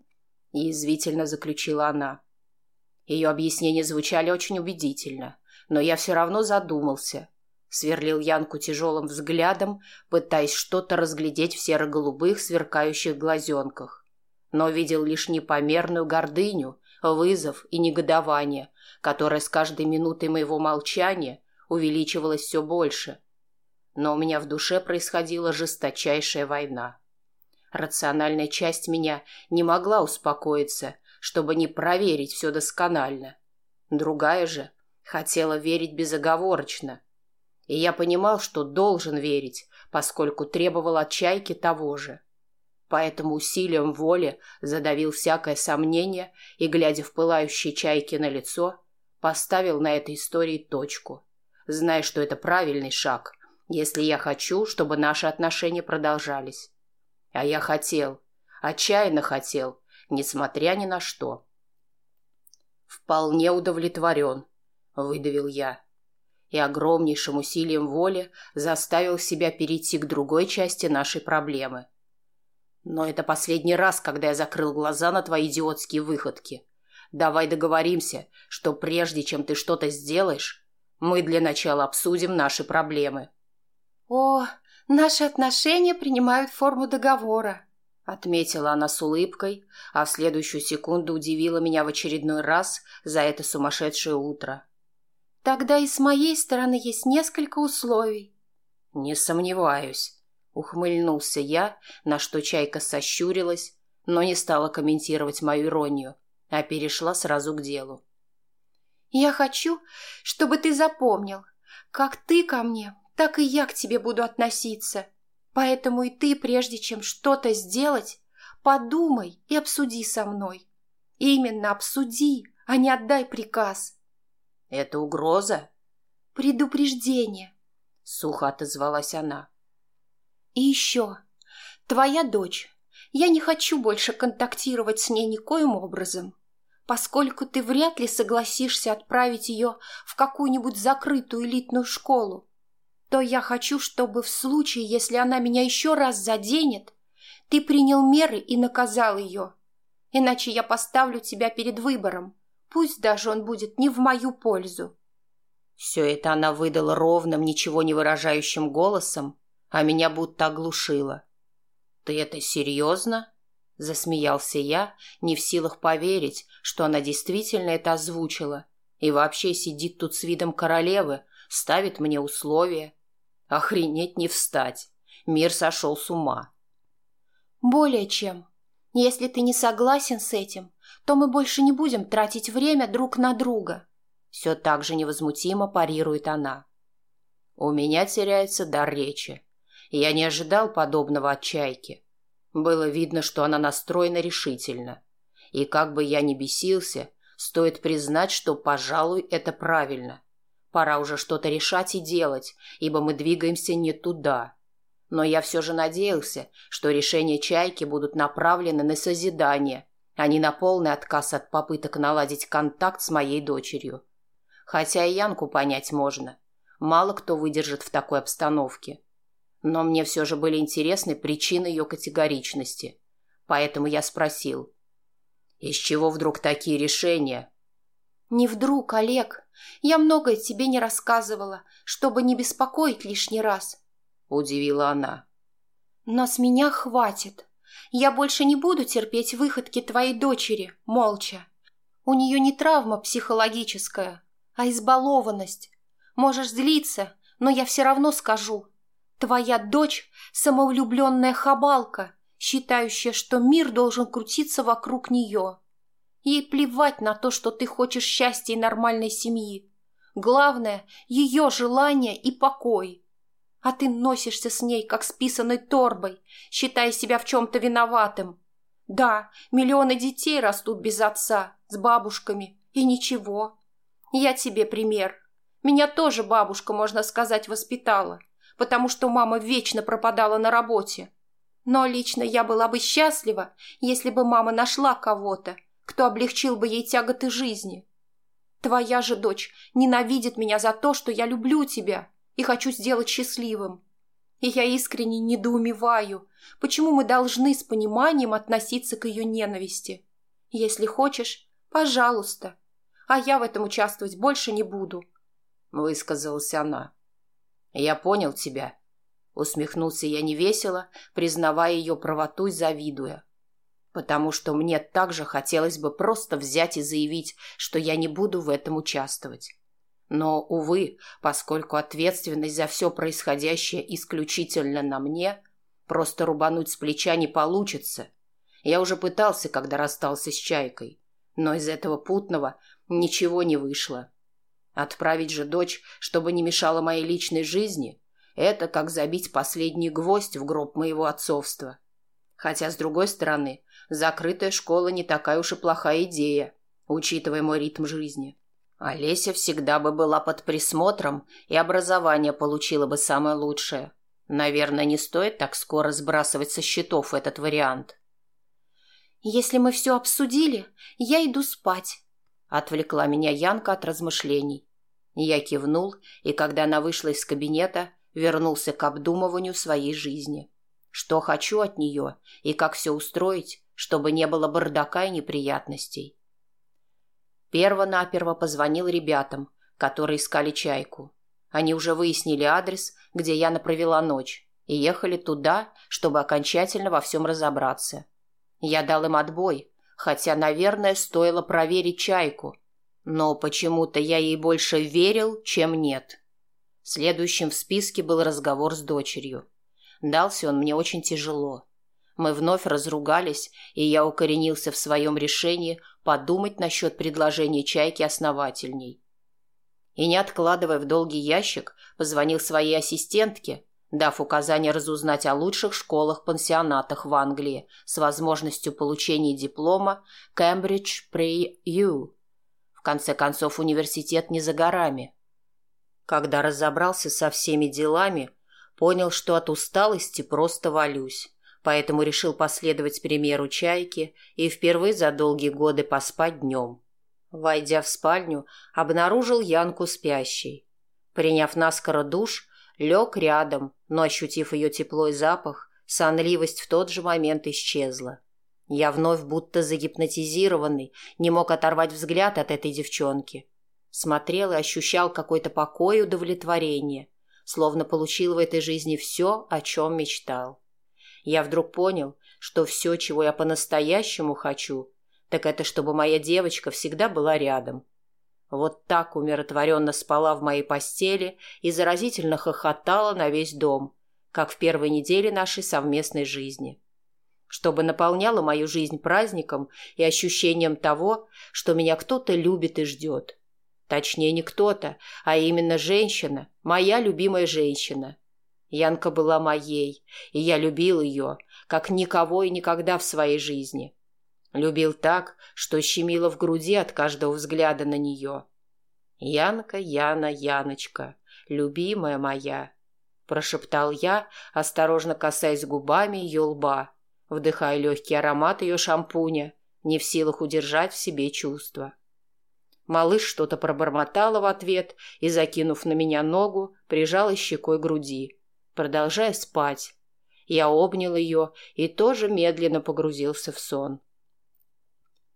Язвительно заключила она. Ее объяснения звучали очень убедительно, но я все равно задумался. Сверлил Янку тяжелым взглядом, пытаясь что-то разглядеть в серо-голубых сверкающих глазенках но видел лишь непомерную гордыню, вызов и негодование, которое с каждой минутой моего молчания увеличивалось все больше. Но у меня в душе происходила жесточайшая война. Рациональная часть меня не могла успокоиться, чтобы не проверить все досконально. Другая же хотела верить безоговорочно. И я понимал, что должен верить, поскольку требовал от чайки того же поэтому усилием воли задавил всякое сомнение и, глядя в пылающие чайки на лицо, поставил на этой истории точку, зная, что это правильный шаг, если я хочу, чтобы наши отношения продолжались. А я хотел, отчаянно хотел, несмотря ни на что. «Вполне удовлетворен», — выдавил я, и огромнейшим усилием воли заставил себя перейти к другой части нашей проблемы — но это последний раз, когда я закрыл глаза на твои идиотские выходки. Давай договоримся, что прежде чем ты что-то сделаешь, мы для начала обсудим наши проблемы. О, наши отношения принимают форму договора, отметила она с улыбкой, а в следующую секунду удивила меня в очередной раз за это сумасшедшее утро. Тогда и с моей стороны есть несколько условий. Не сомневаюсь. Ухмыльнулся я, на что чайка сощурилась, но не стала комментировать мою иронию, а перешла сразу к делу. «Я хочу, чтобы ты запомнил, как ты ко мне, так и я к тебе буду относиться. Поэтому и ты, прежде чем что-то сделать, подумай и обсуди со мной. Именно обсуди, а не отдай приказ». «Это угроза?» «Предупреждение», — сухо отозвалась она. И еще. Твоя дочь. Я не хочу больше контактировать с ней никоим образом, поскольку ты вряд ли согласишься отправить ее в какую-нибудь закрытую элитную школу. То я хочу, чтобы в случае, если она меня еще раз заденет, ты принял меры и наказал ее. Иначе я поставлю тебя перед выбором, пусть даже он будет не в мою пользу. Все это она выдала ровным, ничего не выражающим голосом, а меня будто оглушило. «Ты это серьезно?» – засмеялся я, не в силах поверить, что она действительно это озвучила и вообще сидит тут с видом королевы, ставит мне условия. Охренеть не встать. Мир сошел с ума. «Более чем. Если ты не согласен с этим, то мы больше не будем тратить время друг на друга». Все так же невозмутимо парирует она. У меня теряется дар речи. Я не ожидал подобного от чайки. Было видно, что она настроена решительно. И как бы я ни бесился, стоит признать, что, пожалуй, это правильно. Пора уже что-то решать и делать, ибо мы двигаемся не туда. Но я все же надеялся, что решения «Чайки» будут направлены на созидание, а не на полный отказ от попыток наладить контакт с моей дочерью. Хотя и Янку понять можно. Мало кто выдержит в такой обстановке. Но мне все же были интересны причины ее категоричности. Поэтому я спросил. «Из чего вдруг такие решения?» «Не вдруг, Олег. Я многое тебе не рассказывала, чтобы не беспокоить лишний раз», — удивила она. «Но с меня хватит. Я больше не буду терпеть выходки твоей дочери, молча. У нее не травма психологическая, а избалованность. Можешь злиться, но я все равно скажу. Твоя дочь – самовлюбленная хабалка, считающая, что мир должен крутиться вокруг нее. Ей плевать на то, что ты хочешь счастья и нормальной семьи. Главное – ее желание и покой. А ты носишься с ней, как с писаной торбой, считая себя в чем-то виноватым. Да, миллионы детей растут без отца, с бабушками, и ничего. Я тебе пример. Меня тоже бабушка, можно сказать, воспитала – потому что мама вечно пропадала на работе. Но лично я была бы счастлива, если бы мама нашла кого-то, кто облегчил бы ей тяготы жизни. Твоя же дочь ненавидит меня за то, что я люблю тебя и хочу сделать счастливым. И я искренне недоумеваю, почему мы должны с пониманием относиться к ее ненависти. Если хочешь, пожалуйста, а я в этом участвовать больше не буду, — высказалась она. «Я понял тебя», — усмехнулся я невесело, признавая ее правоту и завидуя. «Потому что мне также хотелось бы просто взять и заявить, что я не буду в этом участвовать. Но, увы, поскольку ответственность за все происходящее исключительно на мне, просто рубануть с плеча не получится. Я уже пытался, когда расстался с Чайкой, но из этого путного ничего не вышло. Отправить же дочь, чтобы не мешала моей личной жизни, это как забить последний гвоздь в гроб моего отцовства. Хотя, с другой стороны, закрытая школа не такая уж и плохая идея, учитывая мой ритм жизни. Олеся всегда бы была под присмотром, и образование получила бы самое лучшее. Наверное, не стоит так скоро сбрасывать со счетов этот вариант. «Если мы все обсудили, я иду спать», Отвлекла меня Янка от размышлений. Я кивнул, и когда она вышла из кабинета, вернулся к обдумыванию своей жизни. Что хочу от нее и как все устроить, чтобы не было бардака и неприятностей. Перво-наперво позвонил ребятам, которые искали чайку. Они уже выяснили адрес, где Яна провела ночь, и ехали туда, чтобы окончательно во всем разобраться. Я дал им отбой, хотя, наверное, стоило проверить чайку. Но почему-то я ей больше верил, чем нет. Следующим в списке был разговор с дочерью. Дался он мне очень тяжело. Мы вновь разругались, и я укоренился в своем решении подумать насчет предложения чайки основательней. И не откладывая в долгий ящик, позвонил своей ассистентке, дав указание разузнать о лучших школах-пансионатах в Англии с возможностью получения диплома Cambridge Pre-U. В конце концов, университет не за горами. Когда разобрался со всеми делами, понял, что от усталости просто валюсь, поэтому решил последовать примеру чайки и впервые за долгие годы поспать днем. Войдя в спальню, обнаружил Янку спящей. Приняв наскоро душ, лег рядом, но, ощутив ее тепло и запах, сонливость в тот же момент исчезла. Я вновь будто загипнотизированный, не мог оторвать взгляд от этой девчонки. Смотрел и ощущал какой-то покой и удовлетворение, словно получил в этой жизни все, о чем мечтал. Я вдруг понял, что все, чего я по-настоящему хочу, так это чтобы моя девочка всегда была рядом, вот так умиротворенно спала в моей постели и заразительно хохотала на весь дом, как в первой неделе нашей совместной жизни. Чтобы наполняла мою жизнь праздником и ощущением того, что меня кто-то любит и ждет. Точнее, не кто-то, а именно женщина, моя любимая женщина. Янка была моей, и я любил ее, как никого и никогда в своей жизни. Любил так, что щемило в груди от каждого взгляда на нее. «Янка, Яна, Яночка, любимая моя», – прошептал я, осторожно касаясь губами ее лба, вдыхая легкий аромат ее шампуня, не в силах удержать в себе чувства. Малыш что-то пробормотала в ответ и, закинув на меня ногу, прижала щекой груди, продолжая спать. Я обнял ее и тоже медленно погрузился в сон.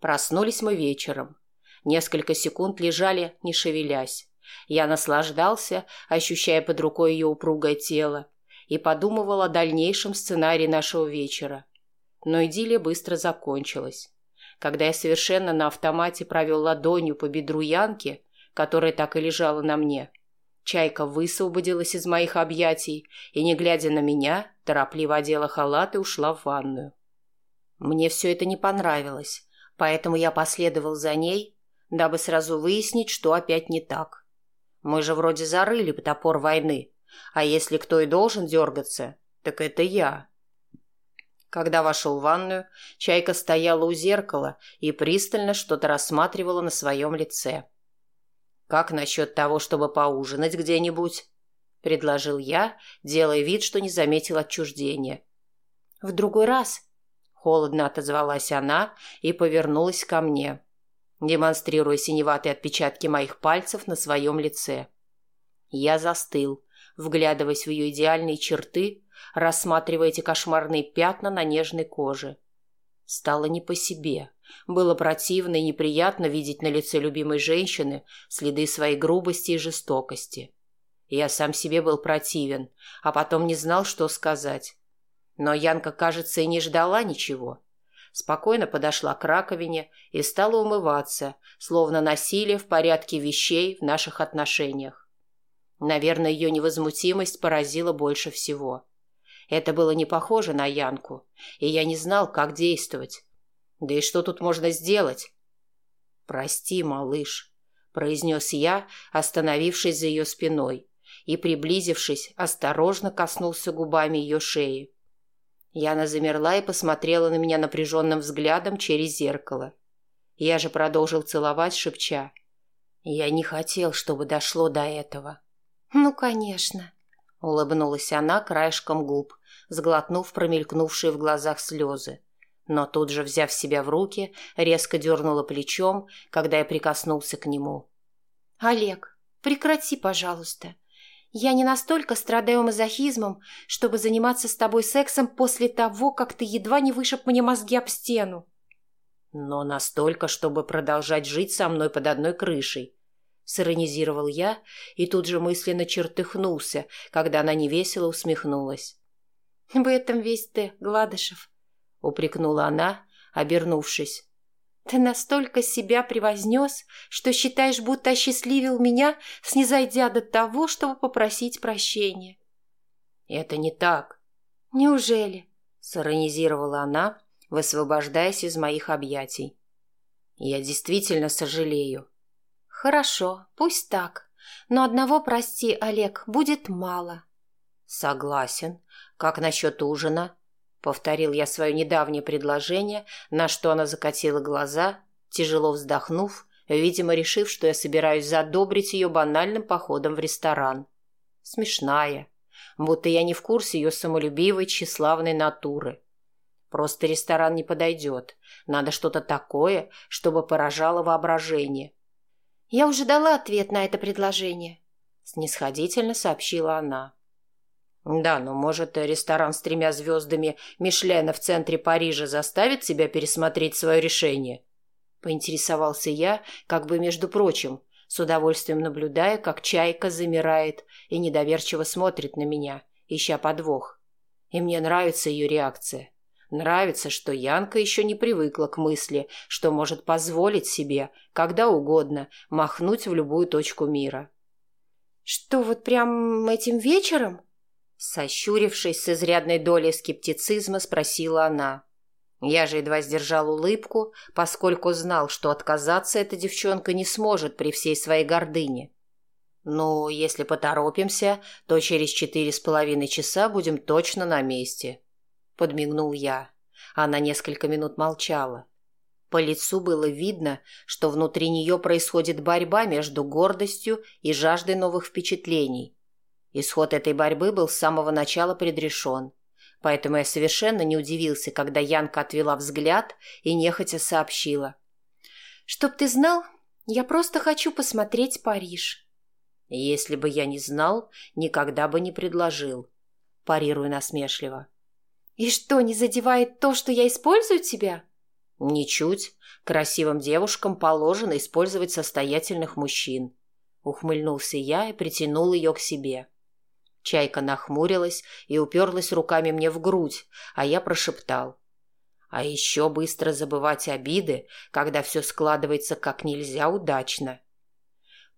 Проснулись мы вечером. Несколько секунд лежали, не шевелясь. Я наслаждался, ощущая под рукой ее упругое тело, и подумывал о дальнейшем сценарии нашего вечера. Но идиллия быстро закончилась. Когда я совершенно на автомате провел ладонью по бедру Янки, которая так и лежала на мне, Чайка высвободилась из моих объятий и, не глядя на меня, торопливо одела халат и ушла в ванную. Мне все это не понравилось, поэтому я последовал за ней, дабы сразу выяснить, что опять не так. Мы же вроде зарыли топор войны, а если кто и должен дергаться, так это я. Когда вошел в ванную, Чайка стояла у зеркала и пристально что-то рассматривала на своем лице. «Как насчет того, чтобы поужинать где-нибудь?» – предложил я, делая вид, что не заметил отчуждения. «В другой раз», – холодно отозвалась она и повернулась ко мне, демонстрируя синеватые отпечатки моих пальцев на своем лице. Я застыл, вглядываясь в ее идеальные черты рассматривая эти кошмарные пятна на нежной коже. Стало не по себе. Было противно и неприятно видеть на лице любимой женщины следы своей грубости и жестокости. Я сам себе был противен, а потом не знал, что сказать. Но Янка, кажется, и не ждала ничего. Спокойно подошла к раковине и стала умываться, словно насилие в порядке вещей в наших отношениях. Наверное, ее невозмутимость поразила больше всего. Это было не похоже на Янку, и я не знал, как действовать. Да и что тут можно сделать? «Прости, малыш», — произнес я, остановившись за ее спиной, и, приблизившись, осторожно коснулся губами ее шеи. Яна замерла и посмотрела на меня напряженным взглядом через зеркало. Я же продолжил целовать, шепча. Я не хотел, чтобы дошло до этого. «Ну, конечно», — улыбнулась она краешком губ, сглотнув промелькнувшие в глазах слезы. Но тут же, взяв себя в руки, резко дернула плечом, когда я прикоснулся к нему. «Олег, прекрати, пожалуйста. Я не настолько страдаю мазохизмом, чтобы заниматься с тобой сексом после того, как ты едва не вышиб мне мозги об стену». «Но настолько, чтобы продолжать жить со мной под одной крышей», сиронизировал я и тут же мысленно чертыхнулся, когда она невесело усмехнулась. «В этом весь ты, Гладышев», — упрекнула она, обернувшись. «Ты настолько себя превознес, что считаешь, будто осчастливил меня, снизойдя до того, чтобы попросить прощения». «Это не так». «Неужели?» — сиронизировала она, высвобождаясь из моих объятий. «Я действительно сожалею». «Хорошо, пусть так. Но одного, прости, Олег, будет мало». «Согласен. Как насчет ужина?» Повторил я свое недавнее предложение, на что она закатила глаза, тяжело вздохнув, видимо, решив, что я собираюсь задобрить ее банальным походом в ресторан. Смешная. Будто я не в курсе ее самолюбивой, тщеславной натуры. Просто ресторан не подойдет. Надо что-то такое, чтобы поражало воображение. «Я уже дала ответ на это предложение», — снисходительно сообщила она. «Да, но, может, ресторан с тремя звездами Мишлена в центре Парижа заставит тебя пересмотреть свое решение?» Поинтересовался я, как бы между прочим, с удовольствием наблюдая, как чайка замирает и недоверчиво смотрит на меня, ища подвох. И мне нравится ее реакция. Нравится, что Янка еще не привыкла к мысли, что может позволить себе, когда угодно, махнуть в любую точку мира. «Что, вот прям этим вечером?» Сощурившись с изрядной долей скептицизма, спросила она. Я же едва сдержал улыбку, поскольку знал, что отказаться эта девчонка не сможет при всей своей гордыне. «Ну, если поторопимся, то через четыре с половиной часа будем точно на месте», — подмигнул я. Она несколько минут молчала. По лицу было видно, что внутри нее происходит борьба между гордостью и жаждой новых впечатлений. Исход этой борьбы был с самого начала предрешен. Поэтому я совершенно не удивился, когда Янка отвела взгляд и нехотя сообщила. «Чтоб ты знал, я просто хочу посмотреть Париж». «Если бы я не знал, никогда бы не предложил», – парирую насмешливо. «И что, не задевает то, что я использую тебя?» «Ничуть. Красивым девушкам положено использовать состоятельных мужчин». Ухмыльнулся я и притянул ее к себе. Чайка нахмурилась и уперлась руками мне в грудь, а я прошептал. А еще быстро забывать обиды, когда все складывается как нельзя удачно.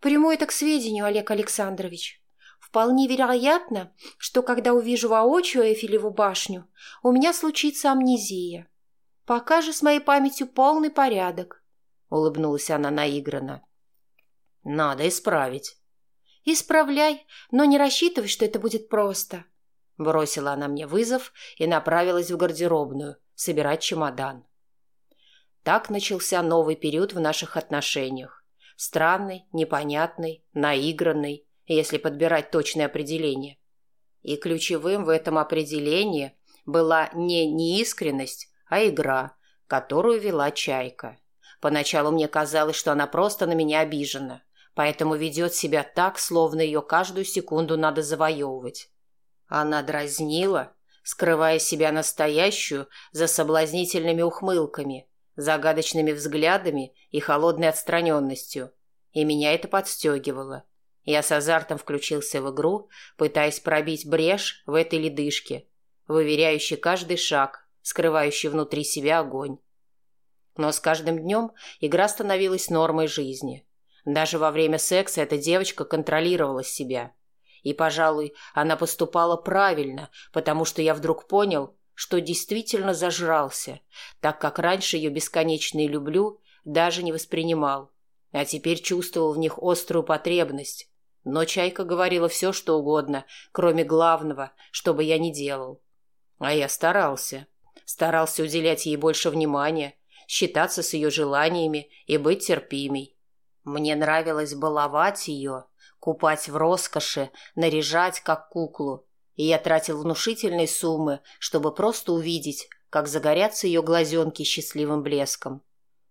Приму это к сведению, Олег Александрович. Вполне вероятно, что когда увижу воочию Эйфелеву башню, у меня случится амнезия. Пока же с моей памятью полный порядок, — улыбнулась она наигранно. Надо исправить. Исправляй, но не рассчитывай, что это будет просто. Бросила она мне вызов и направилась в гардеробную собирать чемодан. Так начался новый период в наших отношениях. Странный, непонятный, наигранный, если подбирать точное определение. И ключевым в этом определении была не неискренность, а игра, которую вела Чайка. Поначалу мне казалось, что она просто на меня обижена, поэтому ведет себя так, словно ее каждую секунду надо завоевывать. Она дразнила, скрывая себя настоящую за соблазнительными ухмылками, загадочными взглядами и холодной отстраненностью, и меня это подстегивало. Я с азартом включился в игру, пытаясь пробить брешь в этой ледышке, выверяющей каждый шаг, скрывающий внутри себя огонь. Но с каждым днем игра становилась нормой жизни. Даже во время секса эта девочка контролировала себя. И, пожалуй, она поступала правильно, потому что я вдруг понял, что действительно зажрался, так как раньше ее бесконечные «люблю» даже не воспринимал, а теперь чувствовал в них острую потребность, но Чайка говорила все, что угодно, кроме главного, что бы я ни делал. А я старался. Старался уделять ей больше внимания, считаться с ее желаниями и быть терпимей. Мне нравилось баловать ее, купать в роскоши, наряжать как куклу, и я тратил внушительные суммы, чтобы просто увидеть, как загорятся ее глазенки счастливым блеском.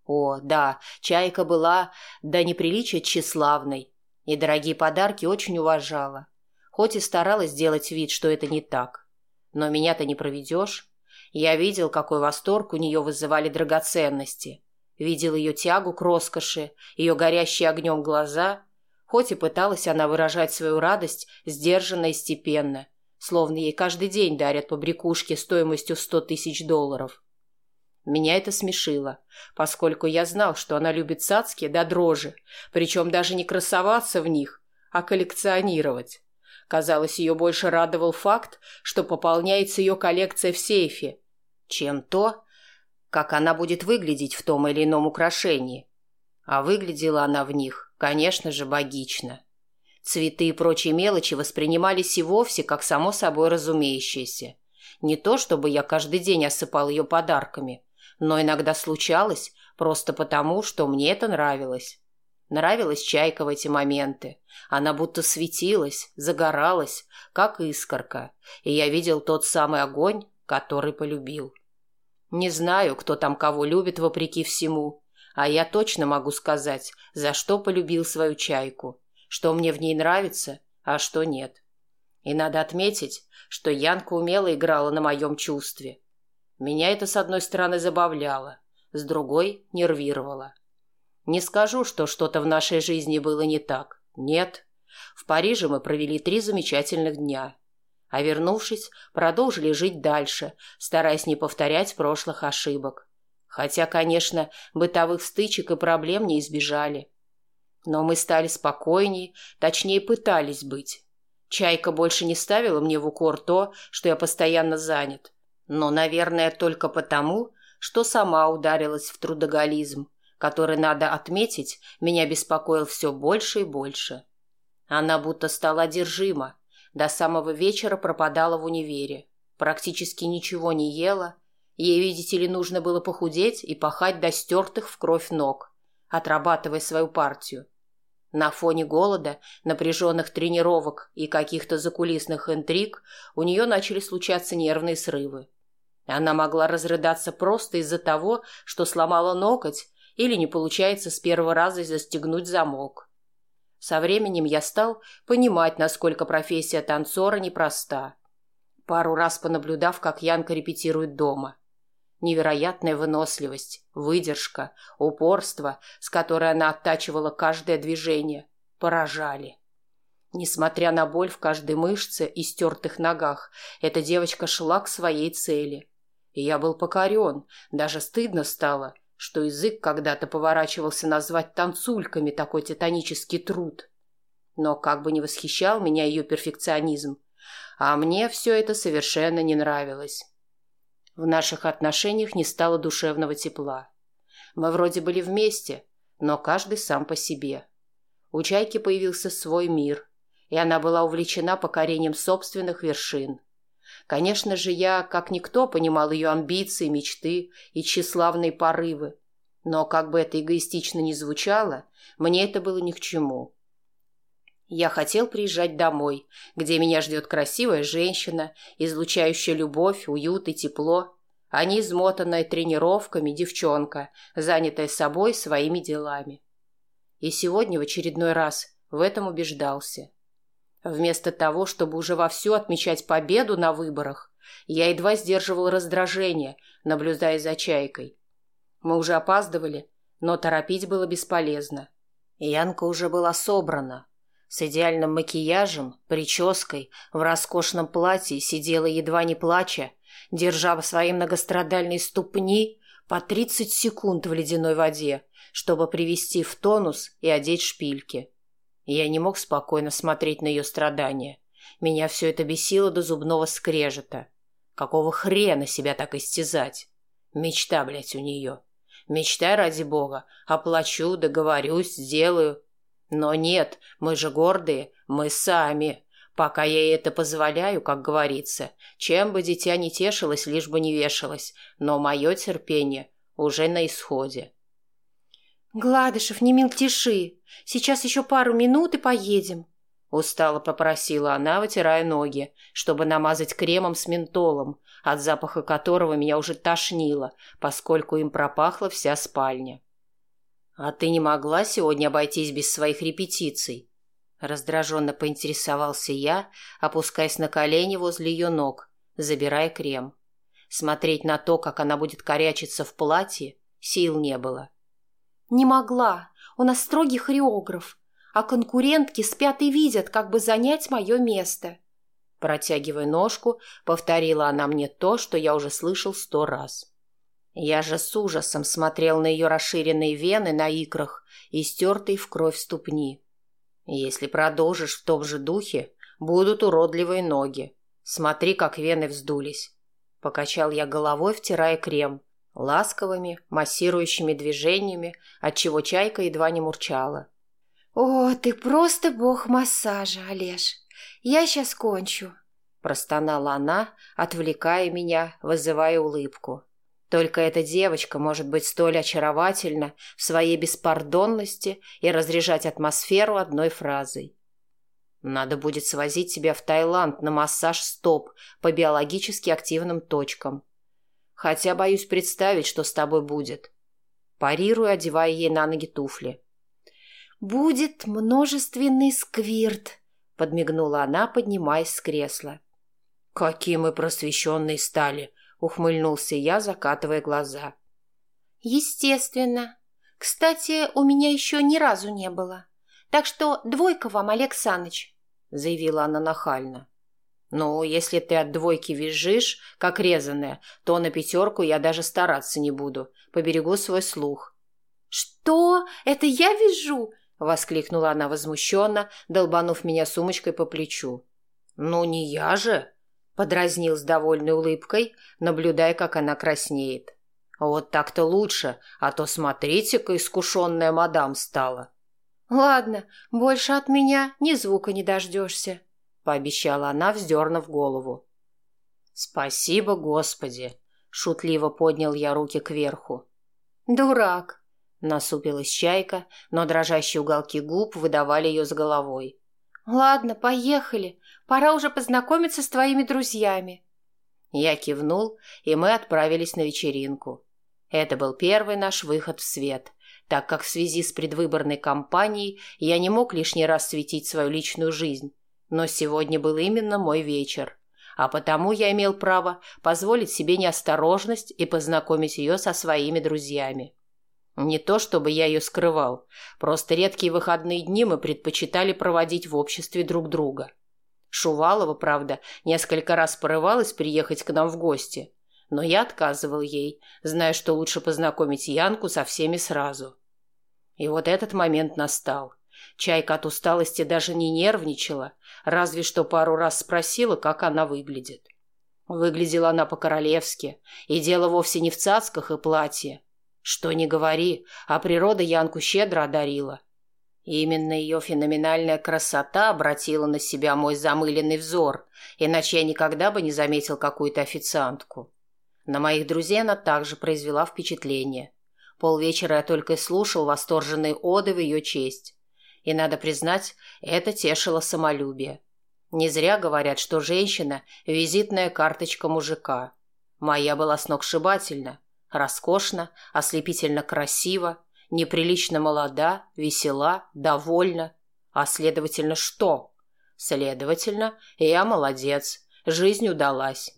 О, да, чайка была до неприличия тщеславной, и дорогие подарки очень уважала. Хоть и старалась сделать вид, что это не так. Но меня-то не проведешь. Я видел, какой восторг у нее вызывали драгоценности. Видел ее тягу к роскоши, ее горящие огнем глаза. Хоть и пыталась она выражать свою радость сдержанно и степенно, словно ей каждый день дарят по брякушке стоимостью сто тысяч долларов. Меня это смешило, поскольку я знал, что она любит цацки до дрожи, причем даже не красоваться в них, а коллекционировать. Казалось, ее больше радовал факт, что пополняется ее коллекция в сейфе, чем то, как она будет выглядеть в том или ином украшении. А выглядела она в них, конечно же, богично. Цветы и прочие мелочи воспринимались и вовсе как само собой разумеющееся. Не то, чтобы я каждый день осыпал ее подарками – но иногда случалось просто потому, что мне это нравилось. Нравилась Чайка в эти моменты. Она будто светилась, загоралась, как искорка, и я видел тот самый огонь, который полюбил. Не знаю, кто там кого любит вопреки всему, а я точно могу сказать, за что полюбил свою Чайку, что мне в ней нравится, а что нет. И надо отметить, что Янка умело играла на моем чувстве – меня это, с одной стороны, забавляло, с другой – нервировало. Не скажу, что что-то в нашей жизни было не так. Нет. В Париже мы провели три замечательных дня. А вернувшись, продолжили жить дальше, стараясь не повторять прошлых ошибок. Хотя, конечно, бытовых стычек и проблем не избежали. Но мы стали спокойней, точнее пытались быть. Чайка больше не ставила мне в укор то, что я постоянно занят. Но, наверное, только потому, что сама ударилась в трудоголизм, который, надо отметить, меня беспокоил все больше и больше. Она будто стала одержима, до самого вечера пропадала в универе, практически ничего не ела Ей, видите ли, нужно было похудеть и пахать до стертых в кровь ног, отрабатывая свою партию. На фоне голода, напряженных тренировок и каких-то закулисных интриг у нее начали случаться нервные срывы. Она могла разрыдаться просто из-за того, что сломала ноготь или не получается с первого раза застегнуть замок. Со временем я стал понимать, насколько профессия танцора непроста. Пару раз понаблюдав, как Янка репетирует дома. Невероятная выносливость, выдержка, упорство, с которой она оттачивала каждое движение, поражали. Несмотря на боль в каждой мышце и стертых ногах, эта девочка шла к своей цели. И я был покорен, даже стыдно стало, что язык когда-то поворачивался назвать танцульками такой титанический труд. Но как бы ни восхищал меня ее перфекционизм, а мне все это совершенно не нравилось. В наших отношениях не стало душевного тепла. Мы вроде были вместе, но каждый сам по себе. У Чайки появился свой мир, и она была увлечена покорением собственных вершин. Конечно же, я, как никто, понимал ее амбиции, мечты и тщеславные порывы. Но, как бы это эгоистично ни звучало, мне это было ни к чему. Я хотел приезжать домой, где меня ждет красивая женщина, излучающая любовь, уют и тепло, а не измотанная тренировками девчонка, занятая собой своими делами. И сегодня в очередной раз в этом убеждался. Вместо того, чтобы уже вовсю отмечать победу на выборах, я едва сдерживал раздражение, наблюдая за чайкой. Мы уже опаздывали, но торопить было бесполезно. Янка уже была собрана, с идеальным макияжем, прической, в роскошном платье сидела едва не плача, держа свои многострадальные ступни по 30 секунд в ледяной воде, чтобы привести в тонус и одеть шпильки. Я не мог спокойно смотреть на ее страдания. Меня все это бесило до зубного скрежета. Какого хрена себя так истязать? Мечта, блядь, у нее. Мечтай ради бога. Оплачу, договорюсь, сделаю. Но нет, мы же гордые, мы сами. Пока я ей это позволяю, как говорится, чем бы дитя не тешилось, лишь бы не вешалось, но мое терпение уже на исходе. «Гладышев, не мельтеши. Сейчас еще пару минут и поедем», — устало попросила она, вытирая ноги, чтобы намазать кремом с ментолом, от запаха которого меня уже тошнило, поскольку им пропахла вся спальня. «А ты не могла сегодня обойтись без своих репетиций?» Раздраженно поинтересовался я, опускаясь на колени возле ее ног, забирая крем. Смотреть на то, как она будет корячиться в платье, сил не было. «Не могла. У нас строгий хореограф, а конкурентки спят и видят, как бы занять мое место». Протягивая ножку, повторила она мне то, что я уже слышал сто раз. Я же с ужасом смотрел на ее расширенные вены на икрах и стертые в кровь ступни. Если продолжишь в том же духе, будут уродливые ноги. Смотри, как вены вздулись. Покачал я головой, втирая крем, ласковыми, массирующими движениями, отчего чайка едва не мурчала. «О, ты просто бог массажа, Олеж! Я сейчас кончу!» Простонала она, отвлекая меня, вызывая улыбку. Только эта девочка может быть столь очаровательна в своей беспардонности и разряжать атмосферу одной фразой. Надо будет свозить тебя в Таиланд на массаж стоп по биологически активным точкам. Хотя боюсь представить, что с тобой будет. Парирую, одевая ей на ноги туфли. «Будет множественный сквирт», — подмигнула она, поднимаясь с кресла. «Какие мы просвещенные стали!» — ухмыльнулся я, закатывая глаза. «Естественно. Кстати, у меня еще ни разу не было. Так что двойка вам, Саныч», — заявила она нахально. «Ну, если ты от двойки визжишь, как резаная, то на пятерку я даже стараться не буду. Поберегу свой слух». «Что? Это я вижу?» — воскликнула она возмущенно, долбанув меня сумочкой по плечу. «Ну, не я же!» Подразнил с довольной улыбкой, наблюдая, как она краснеет. «Вот так-то лучше, а то смотрите-ка, искушенная мадам стала». «Ладно, больше от меня ни звука не дождешься», — пообещала она, вздернув голову. «Спасибо, Господи!» Шутливо поднял я руки кверху. «Дурак!» – насупилась чайка, но дрожащие уголки губ выдавали ее с головой. «Ладно, поехали. Пора уже познакомиться с твоими друзьями». Я кивнул, и мы отправились на вечеринку. Это был первый наш выход в свет, так как в связи с предвыборной кампанией я не мог лишний раз светить свою личную жизнь. Но сегодня был именно мой вечер, а потому я имел право позволить себе неосторожность и познакомить ее со своими друзьями. Не то чтобы я ее скрывал, просто редкие выходные дни мы предпочитали проводить в обществе друг друга. Шувалова, правда, несколько раз порывалась приехать к нам в гости, но я отказывал ей, зная, что лучше познакомить Янку со всеми сразу. И вот этот момент настал. Чайка от усталости даже не нервничала, разве что пару раз спросила, как она выглядит. Выглядела она по-королевски, и дело вовсе не в цацках и платье. Что ни говори, а природа Янку щедро одарила. Именно ее феноменальная красота обратила на себя мой замыленный взор, иначе я никогда бы не заметил какую-то официантку. На моих друзей она также произвела впечатление. Полвечера я только и слушал восторженные оды в ее честь. И, надо признать, это тешило самолюбие. Не зря говорят, что женщина – визитная карточка мужика. Моя была сногсшибательна, роскошна, ослепительно красива, неприлично молода, весела, довольна. А следовательно, что? Следовательно, я молодец, жизнь удалась.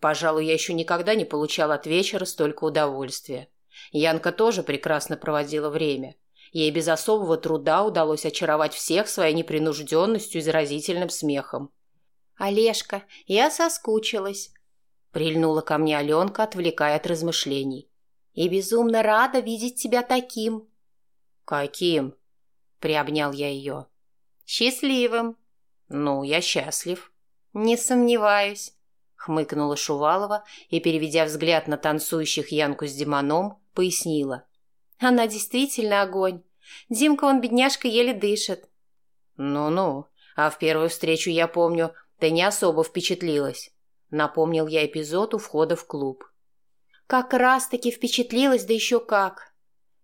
Пожалуй, я еще никогда не получал от вечера столько удовольствия. Янка тоже прекрасно проводила время. Ей без особого труда удалось очаровать всех своей непринужденностью и заразительным смехом. «Олежка, я соскучилась», — прильнула ко мне Аленка, отвлекая от размышлений. «И безумно рада видеть тебя таким». «Каким?» — приобнял я ее. «Счастливым». «Ну, я счастлив». «Не сомневаюсь», — хмыкнула Шувалова и, переведя взгляд на танцующих Янку с Димоном, пояснила. Она действительно огонь. Димка, он, бедняжка, еле дышит. Ну-ну, а в первую встречу, я помню, ты не особо впечатлилась. Напомнил я эпизод у входа в клуб. Как раз-таки впечатлилась, да еще как.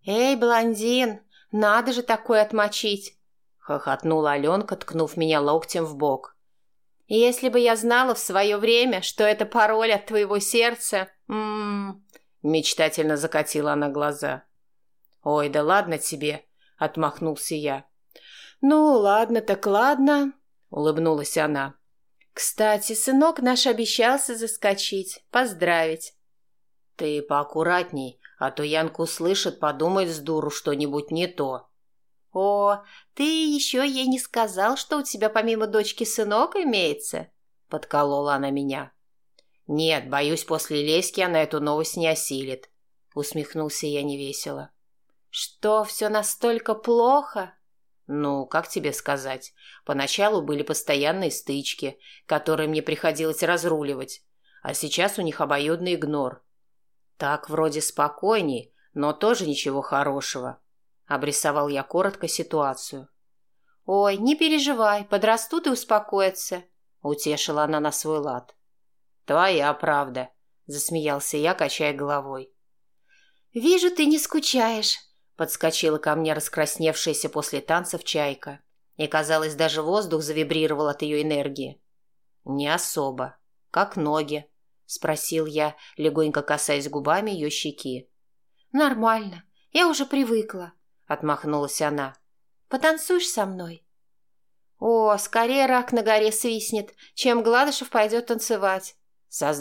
Эй, блондин, надо же такое отмочить. Хохотнула Аленка, ткнув меня локтем в бок. Если бы я знала в свое время, что это пароль от твоего сердца... М -м -м, мечтательно закатила она глаза. «Ой, да ладно тебе!» — отмахнулся я. «Ну, ладно так ладно», — улыбнулась она. «Кстати, сынок наш обещался заскочить, поздравить». «Ты поаккуратней, а то Янка услышит, подумает с дуру что-нибудь не то». «О, ты еще ей не сказал, что у тебя помимо дочки сынок имеется?» — подколола она меня. «Нет, боюсь, после леськи она эту новость не осилит», — усмехнулся я невесело. «Что, все настолько плохо?» «Ну, как тебе сказать? Поначалу были постоянные стычки, которые мне приходилось разруливать, а сейчас у них обоюдный игнор. Так вроде спокойней, но тоже ничего хорошего». Обрисовал я коротко ситуацию. «Ой, не переживай, подрастут и успокоятся», — утешила она на свой лад. «Твоя правда», — засмеялся я, качая головой. «Вижу, ты не скучаешь», Подскочила ко мне раскрасневшаяся после танцев чайка. И, казалось, даже воздух завибрировал от ее энергии. «Не особо. Как ноги?» — спросил я, легонько касаясь губами ее щеки. «Нормально. Я уже привыкла», — отмахнулась она. «Потанцуешь со мной?» «О, скорее рак на горе свистнет, чем Гладышев пойдет танцевать», — со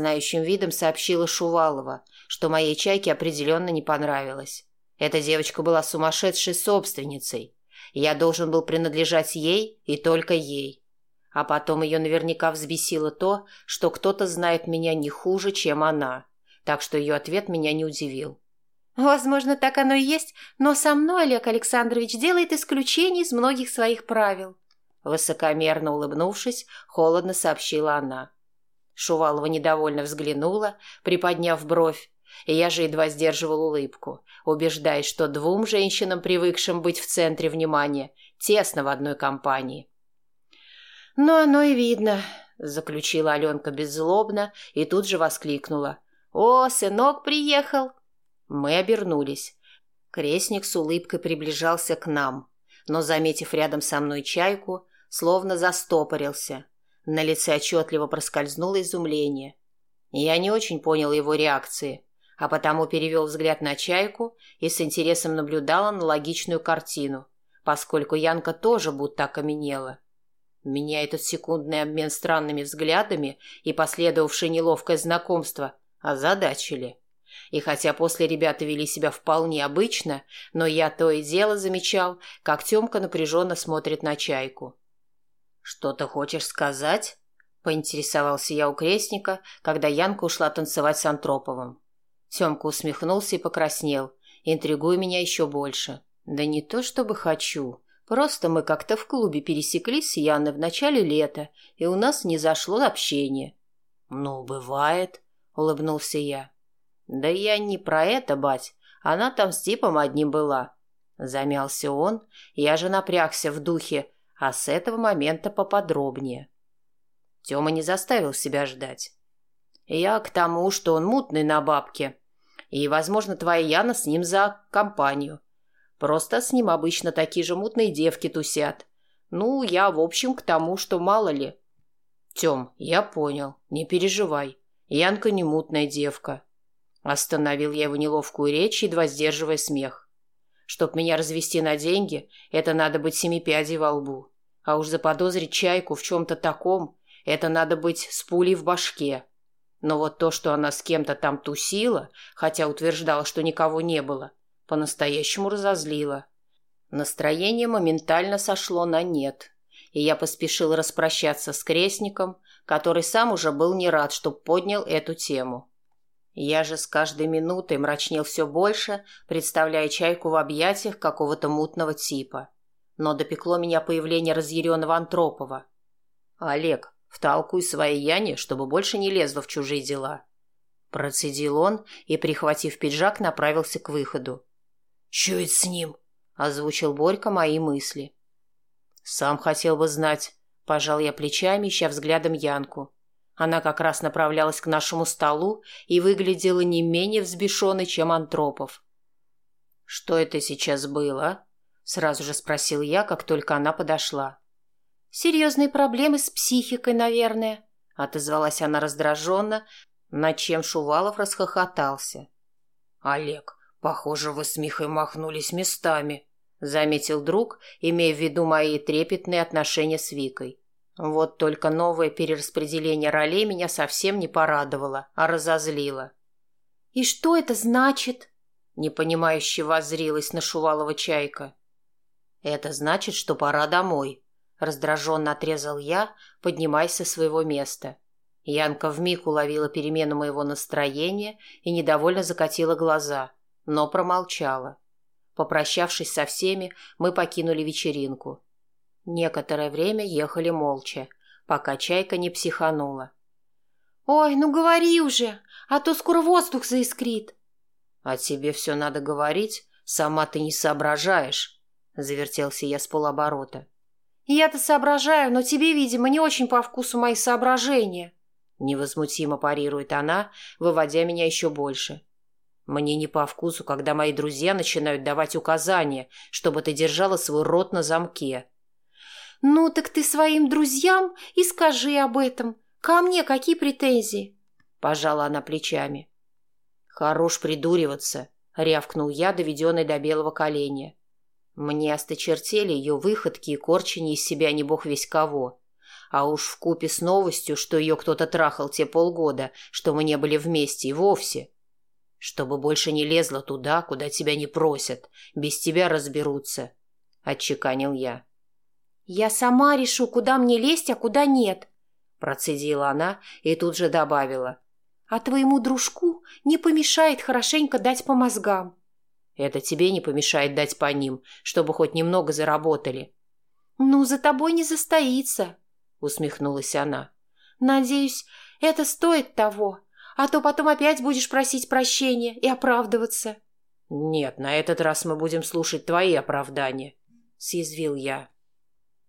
видом сообщила Шувалова, что моей чайке определенно не понравилось. Эта девочка была сумасшедшей собственницей. Я должен был принадлежать ей и только ей. А потом ее наверняка взбесило то, что кто-то знает меня не хуже, чем она. Так что ее ответ меня не удивил. «Возможно, так оно и есть, но со мной Олег Александрович делает исключение из многих своих правил». Высокомерно улыбнувшись, холодно сообщила она. Шувалова недовольно взглянула, приподняв бровь, и я же едва сдерживал улыбку, убеждаясь, что двум женщинам, привыкшим быть в центре внимания, тесно в одной компании. «Ну, оно и видно», — заключила Аленка беззлобно и тут же воскликнула. «О, сынок приехал!» Мы обернулись. Крестник с улыбкой приближался к нам, но, заметив рядом со мной чайку, словно застопорился. На лице отчетливо проскользнуло изумление. Я не очень понял его реакции, а потому перевел взгляд на чайку и с интересом наблюдал аналогичную картину, поскольку Янка тоже будто окаменела. Меня этот секундный обмен странными взглядами и последовавшее неловкое знакомство озадачили. И хотя после ребята вели себя вполне обычно, но я то и дело замечал, как Тёмка напряженно смотрит на чайку. «Что-то хочешь сказать?» — поинтересовался я у крестника, когда Янка ушла танцевать с Антроповым. Тёмка усмехнулся и покраснел, интригуя меня еще больше. «Да не то чтобы хочу. Просто мы как-то в клубе пересеклись с Яной в начале лета, и у нас не зашло общение». «Ну, бывает», — улыбнулся я. «Да я не про это, бать. Она там с типом одним была». Замялся он, я же напрягся в духе, а с этого момента поподробнее. Тёма не заставил себя ждать. Я к тому, что он мутный на бабке, и, возможно, твоя Яна с ним за компанию. Просто с ним обычно такие же мутные девки тусят. Ну, я, в общем, к тому, что мало ли. Тём, я понял, не переживай. Янка не мутная девка. Остановил я его неловкую речь, едва сдерживая смех. Чтоб меня развести на деньги, это надо быть семи пядей во лбу. А уж заподозрить чайку в чем-то таком, это надо быть с пулей в башке. Но вот то, что она с кем-то там тусила, хотя утверждала, что никого не было, по-настоящему разозлило. Настроение моментально сошло на нет, и я поспешил распрощаться с крестником, который сам уже был не рад, что поднял эту тему. Я же с каждой минутой мрачнел все больше, представляя чайку в объятиях какого-то мутного типа. Но допекло меня появление разъяренного Антропова. «Олег, втолкуй своей Яне, чтобы больше не лезла в чужие дела». Процедил он и, прихватив пиджак, направился к выходу. «Чё это с ним?» — озвучил Борька мои мысли. «Сам хотел бы знать», — пожал я плечами, ища взглядом Янку. Она как раз направлялась к нашему столу и выглядела не менее взбешенной, чем Антропов. «Что это сейчас было?» — сразу же спросил я, как только она подошла. «Серьезные проблемы с психикой, наверное», — отозвалась она раздраженно, над чем Шувалов расхохотался. «Олег, похоже, вы с Михой махнулись местами», — заметил друг, имея в виду мои трепетные отношения с Викой. Вот только новое перераспределение ролей меня совсем не порадовало, а разозлило. «И что это значит?» — непонимающе воззрилась на Шувалова чайка. «Это значит, что пора домой», — раздраженно отрезал я, поднимаясь со своего места. Янка вмиг уловила перемену моего настроения и недовольно закатила глаза, но промолчала. Попрощавшись со всеми, мы покинули вечеринку. Некоторое время ехали молча, пока чайка не психанула. «Ой, ну говори уже, а то скоро воздух заискрит». «А тебе все надо говорить, сама ты не соображаешь», — завертелся я с полоборота. «Я-то соображаю, но тебе, видимо, не очень по вкусу мои соображения», — невозмутимо парирует она, выводя меня еще больше. «Мне не по вкусу, когда мои друзья начинают давать указания, чтобы ты держала свой рот на замке». «Ну, так ты своим друзьям и скажи об этом. Ко мне какие претензии?» Пожала она плечами. «Хорош придуриваться», — рявкнул я, доведенный до белого коленя. Мне осточертели ее выходки и корчение из себя не бог весь кого. А уж в купе с новостью, что ее кто-то трахал те полгода, что мы не были вместе и вовсе. Чтобы больше не лезла туда, куда тебя не просят, без тебя разберутся, — отчеканил я. «Я сама решу, куда мне лезть, а куда нет», – процедила она и тут же добавила. «А твоему дружку не помешает хорошенько дать по мозгам». «Это тебе не помешает дать по ним, чтобы хоть немного заработали». «Ну, за тобой не застоится», – усмехнулась она. «Надеюсь, это стоит того, а то потом опять будешь просить прощения и оправдываться». «Нет, на этот раз мы будем слушать твои оправдания», – съязвил я.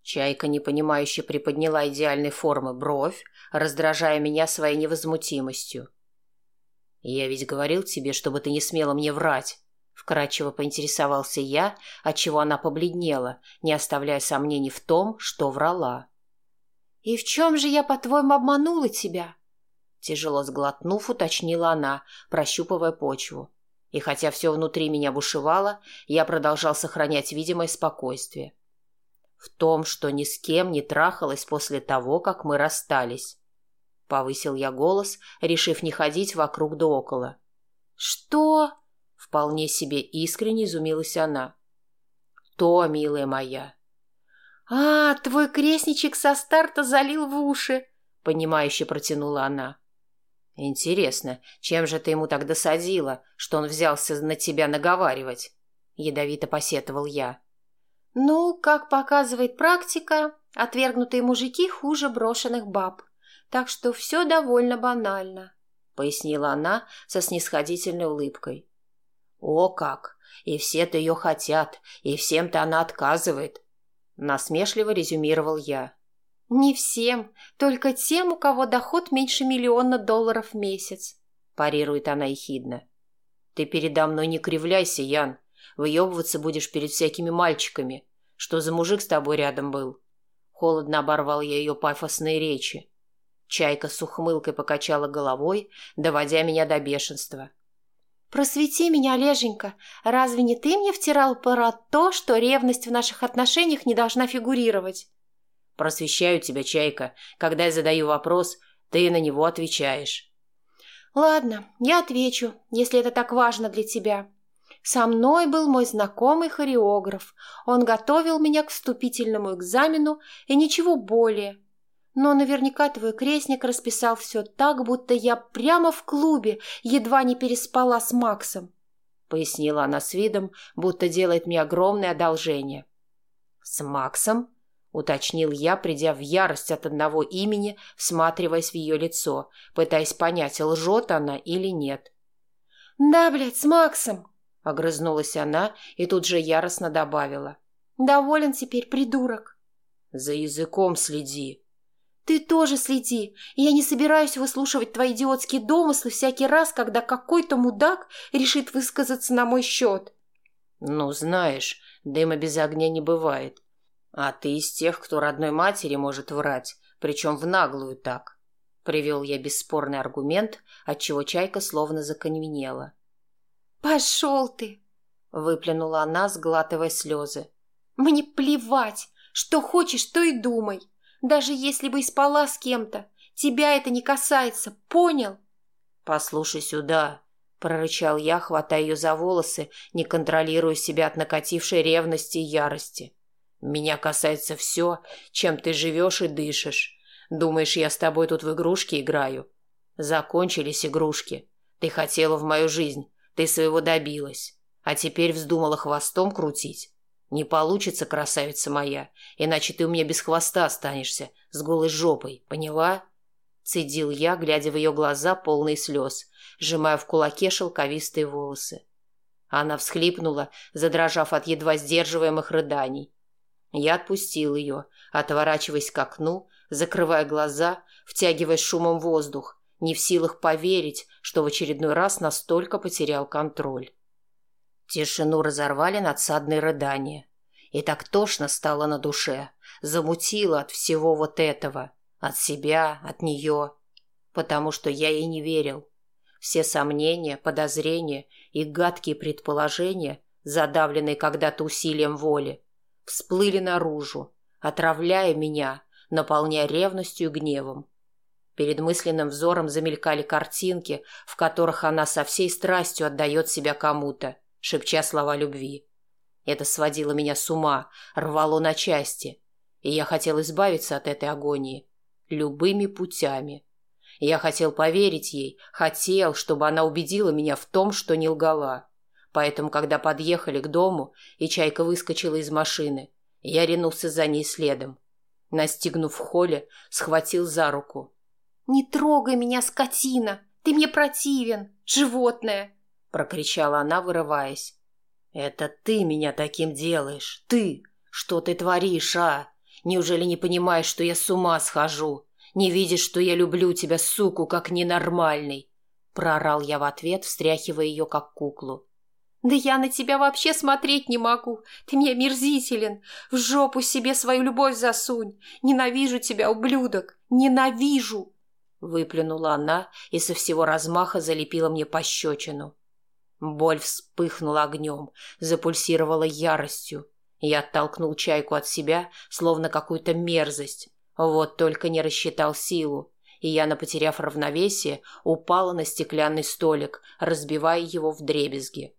Чайка, непонимающе приподняла идеальной формы бровь, раздражая меня своей невозмутимостью. «Я ведь говорил тебе, чтобы ты не смела мне врать», — вкратчиво поинтересовался я, отчего она побледнела, не оставляя сомнений в том, что врала. «И в чем же я, по-твоему, обманула тебя?» Тяжело сглотнув, уточнила она, прощупывая почву. И хотя все внутри меня бушевало, я продолжал сохранять видимое спокойствие. В том, что ни с кем не трахалась после того, как мы расстались. Повысил я голос, решив не ходить вокруг да около. «Что?» — вполне себе искренне изумилась она. «То, милая моя». «А, твой крестничек со старта залил в уши», — понимающе протянула она. «Интересно, чем же ты ему так досадила, что он взялся на тебя наговаривать?» Ядовито посетовал я. «Ну, как показывает практика, отвергнутые мужики хуже брошенных баб, так что все довольно банально», — пояснила она со снисходительной улыбкой. «О как! И все-то ее хотят, и всем-то она отказывает», — насмешливо резюмировал я. «Не всем, только тем, у кого доход меньше миллиона долларов в месяц», – парирует она ехидно. «Ты передо мной не кривляйся, Ян. Выебываться будешь перед всякими мальчиками. Что за мужик с тобой рядом был?» Холодно оборвал я ее пафосные речи. Чайка с ухмылкой покачала головой, доводя меня до бешенства. «Просвети меня, Олеженька, разве не ты мне втирал про то, что ревность в наших отношениях не должна фигурировать?» Просвещаю тебя, Чайка. Когда я задаю вопрос, ты на него отвечаешь. Ладно, я отвечу, если это так важно для тебя. Со мной был мой знакомый хореограф. Он готовил меня к вступительному экзамену и ничего более. Но наверняка твой крестник расписал все так, будто я прямо в клубе едва не переспала с Максом. Пояснила она с видом, будто делает мне огромное одолжение. С Максом? — уточнил я, придя в ярость от одного имени, всматриваясь в ее лицо, пытаясь понять, лжет она или нет. «Да, блядь, с Максом!» — огрызнулась она и тут же яростно добавила. «Доволен теперь, придурок!» «За языком следи!» «Ты тоже следи, я не собираюсь выслушивать твои идиотские домыслы всякий раз, когда какой-то мудак решит высказаться на мой счет». «Ну, знаешь, дыма без огня не бывает», «А ты из тех, кто родной матери может врать, причем в наглую так». Привел я бесспорный аргумент, отчего чайка словно законвенела. «Пошел ты!» — выплюнула она, сглатывая слезы. «Мне плевать! Что хочешь, то и думай. Даже если бы и спала с кем-то, тебя это не касается, понял?» «Послушай сюда!» — прорычал я, хватая ее за волосы, не контролируя себя от накатившей ревности и ярости. Меня касается все, чем ты живешь и дышишь. Думаешь, я с тобой тут в игрушки играю? Закончились игрушки. Ты хотела в мою жизнь, ты своего добилась. А теперь вздумала хвостом крутить. Не получится, красавица моя, иначе ты у меня без хвоста останешься, с голой жопой, поняла? Цедил я, глядя в ее глаза, полные слез, сжимая в кулаке шелковистые волосы. Она всхлипнула, задрожав от едва сдерживаемых рыданий. Я отпустил ее, отворачиваясь к окну, закрывая глаза, втягивая шумом воздух, не в силах поверить, что в очередной раз настолько потерял контроль. Тишину разорвали надсадные рыдания. И так тошно стало на душе, замутило от всего вот этого, от себя, от нее, потому что я ей не верил. Все сомнения, подозрения и гадкие предположения, задавленные когда-то усилием воли, всплыли наружу, отравляя меня, наполняя ревностью и гневом. Перед мысленным взором замелькали картинки, в которых она со всей страстью отдает себя кому-то, шепча слова любви. Это сводило меня с ума, рвало на части, и я хотел избавиться от этой агонии любыми путями. Я хотел поверить ей, хотел, чтобы она убедила меня в том, что не лгала. Поэтому, когда подъехали к дому, и Чайка выскочила из машины, я ринулся за ней следом. Настигнув в холле, схватил за руку. «Не трогай меня, скотина! Ты мне противен, животное!» Прокричала она, вырываясь. «Это ты меня таким делаешь, ты! Что ты творишь, а? Неужели не понимаешь, что я с ума схожу? Не видишь, что я люблю тебя, суку, как ненормальный?» Прорал я в ответ, встряхивая ее как куклу. «Да я на тебя вообще смотреть не могу. Ты мне мерзителен. В жопу себе свою любовь засунь. Ненавижу тебя, ублюдок. Ненавижу!» Выплюнула она и со всего размаха залепила мне пощечину. Боль вспыхнула огнем, запульсировала яростью. Я оттолкнул чайку от себя, словно какую-то мерзость. Вот только не рассчитал силу, и Яна, потеряв равновесие, упала на стеклянный столик, разбивая его в дребезги.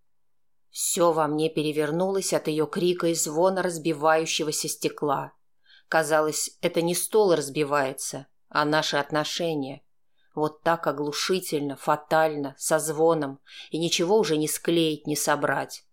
Все во мне перевернулось от ее крика и звона разбивающегося стекла. Казалось, это не стол разбивается, а наши отношения. Вот так оглушительно, фатально, со звоном, и ничего уже не склеить, не собрать.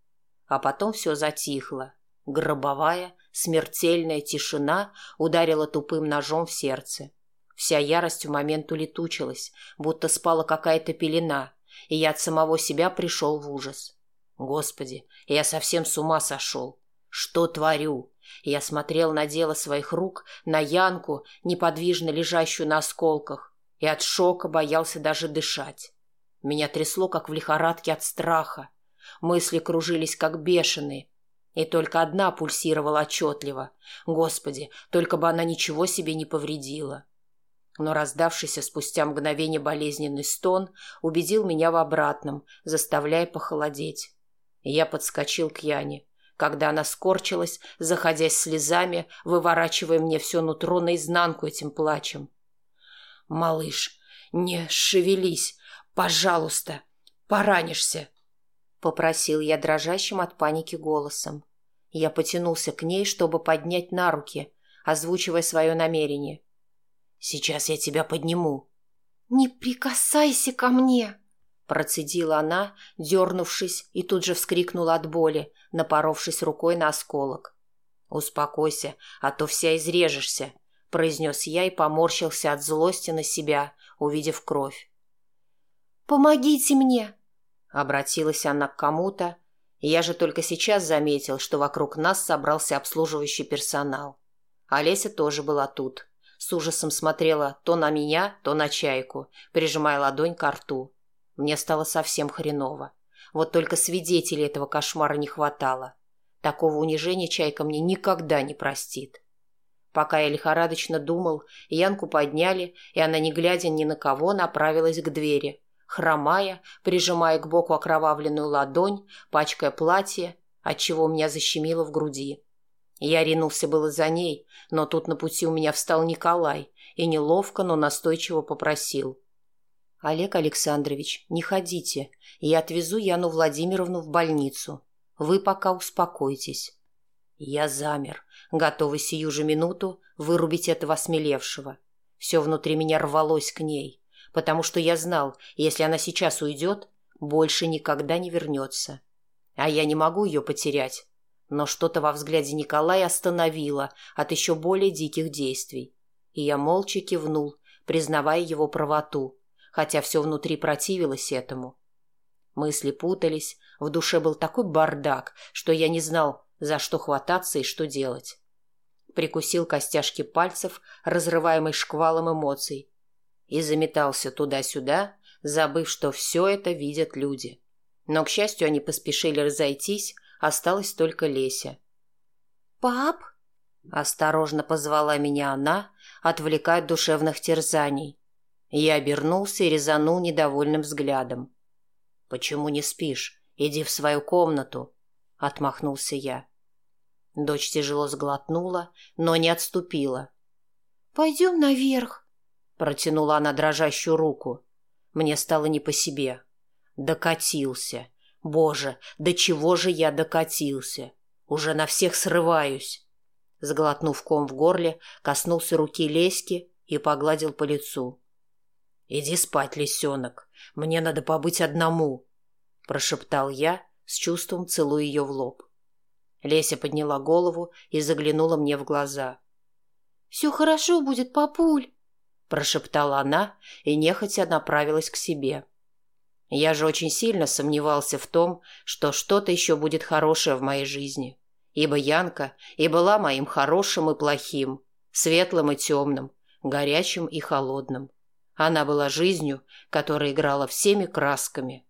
А потом все затихло. Гробовая, смертельная тишина ударила тупым ножом в сердце. Вся ярость в момент улетучилась, будто спала какая-то пелена, и я от самого себя пришел в ужас. Господи, я совсем с ума сошел. Что творю? Я смотрел на дело своих рук, на Янку, неподвижно лежащую на осколках, и от шока боялся даже дышать. Меня трясло, как в лихорадке от страха. Мысли кружились, как бешеные, и только одна пульсировала отчетливо. Господи, только бы она ничего себе не повредила но раздавшийся спустя мгновение болезненный стон убедил меня в обратном, заставляя похолодеть. Я подскочил к Яне, когда она скорчилась, заходясь слезами, выворачивая мне все нутро наизнанку этим плачем. «Малыш, не шевелись, пожалуйста, поранишься», — попросил я дрожащим от паники голосом. Я потянулся к ней, чтобы поднять на руки, озвучивая свое намерение — Сейчас я тебя подниму. Не прикасайся ко мне, процедила она, дернувшись, и тут же вскрикнула от боли, напоровшись рукой на осколок. Успокойся, а то вся изрежешься, произнес я и поморщился от злости на себя, увидев кровь. Помогите мне, обратилась она к кому-то, я же только сейчас заметил, что вокруг нас собрался обслуживающий персонал. Олеся тоже была тут с ужасом смотрела то на меня, то на чайку, прижимая ладонь к рту. Мне стало совсем хреново. Вот только свидетелей этого кошмара не хватало. Такого унижения чайка мне никогда не простит. Пока я лихорадочно думал, Янку подняли, и она, не глядя ни на кого, направилась к двери, хромая, прижимая к боку окровавленную ладонь, пачкая платье, отчего у меня защемило в груди. Я ринулся было за ней, но тут на пути у меня встал Николай и неловко, но настойчиво попросил. «Олег Александрович, не ходите. Я отвезу Яну Владимировну в больницу. Вы пока успокойтесь». Я замер, готовый сию же минуту вырубить этого осмелевшего. Все внутри меня рвалось к ней, потому что я знал, если она сейчас уйдет, больше никогда не вернется. А я не могу ее потерять, но что-то во взгляде Николая остановило от еще более диких действий. И я молча кивнул, признавая его правоту, хотя все внутри противилось этому. Мысли путались, в душе был такой бардак, что я не знал, за что хвататься и что делать. Прикусил костяшки пальцев, разрываемый шквалом эмоций, и заметался туда-сюда, забыв, что все это видят люди. Но, к счастью, они поспешили разойтись, Осталась только Леся. «Пап?» – осторожно позвала меня она, отвлекая от душевных терзаний. Я обернулся и резанул недовольным взглядом. «Почему не спишь? Иди в свою комнату», – отмахнулся я. Дочь тяжело сглотнула, но не отступила. «Пойдем наверх», – протянула она дрожащую руку. Мне стало не по себе. Докатился. Боже, до чего же я докатился? Уже на всех срываюсь. Сглотнув ком в горле, коснулся руки Леськи и погладил по лицу. «Иди спать, лисенок. Мне надо побыть одному», – прошептал я, с чувством целуя ее в лоб. Леся подняла голову и заглянула мне в глаза. «Все хорошо будет, папуль», – прошептала она и нехотя направилась к себе. Я же очень сильно сомневался в том, что что-то еще будет хорошее в моей жизни. Ибо Янка и была моим хорошим и плохим, светлым и темным, горячим и холодным. Она была жизнью, которая играла всеми красками.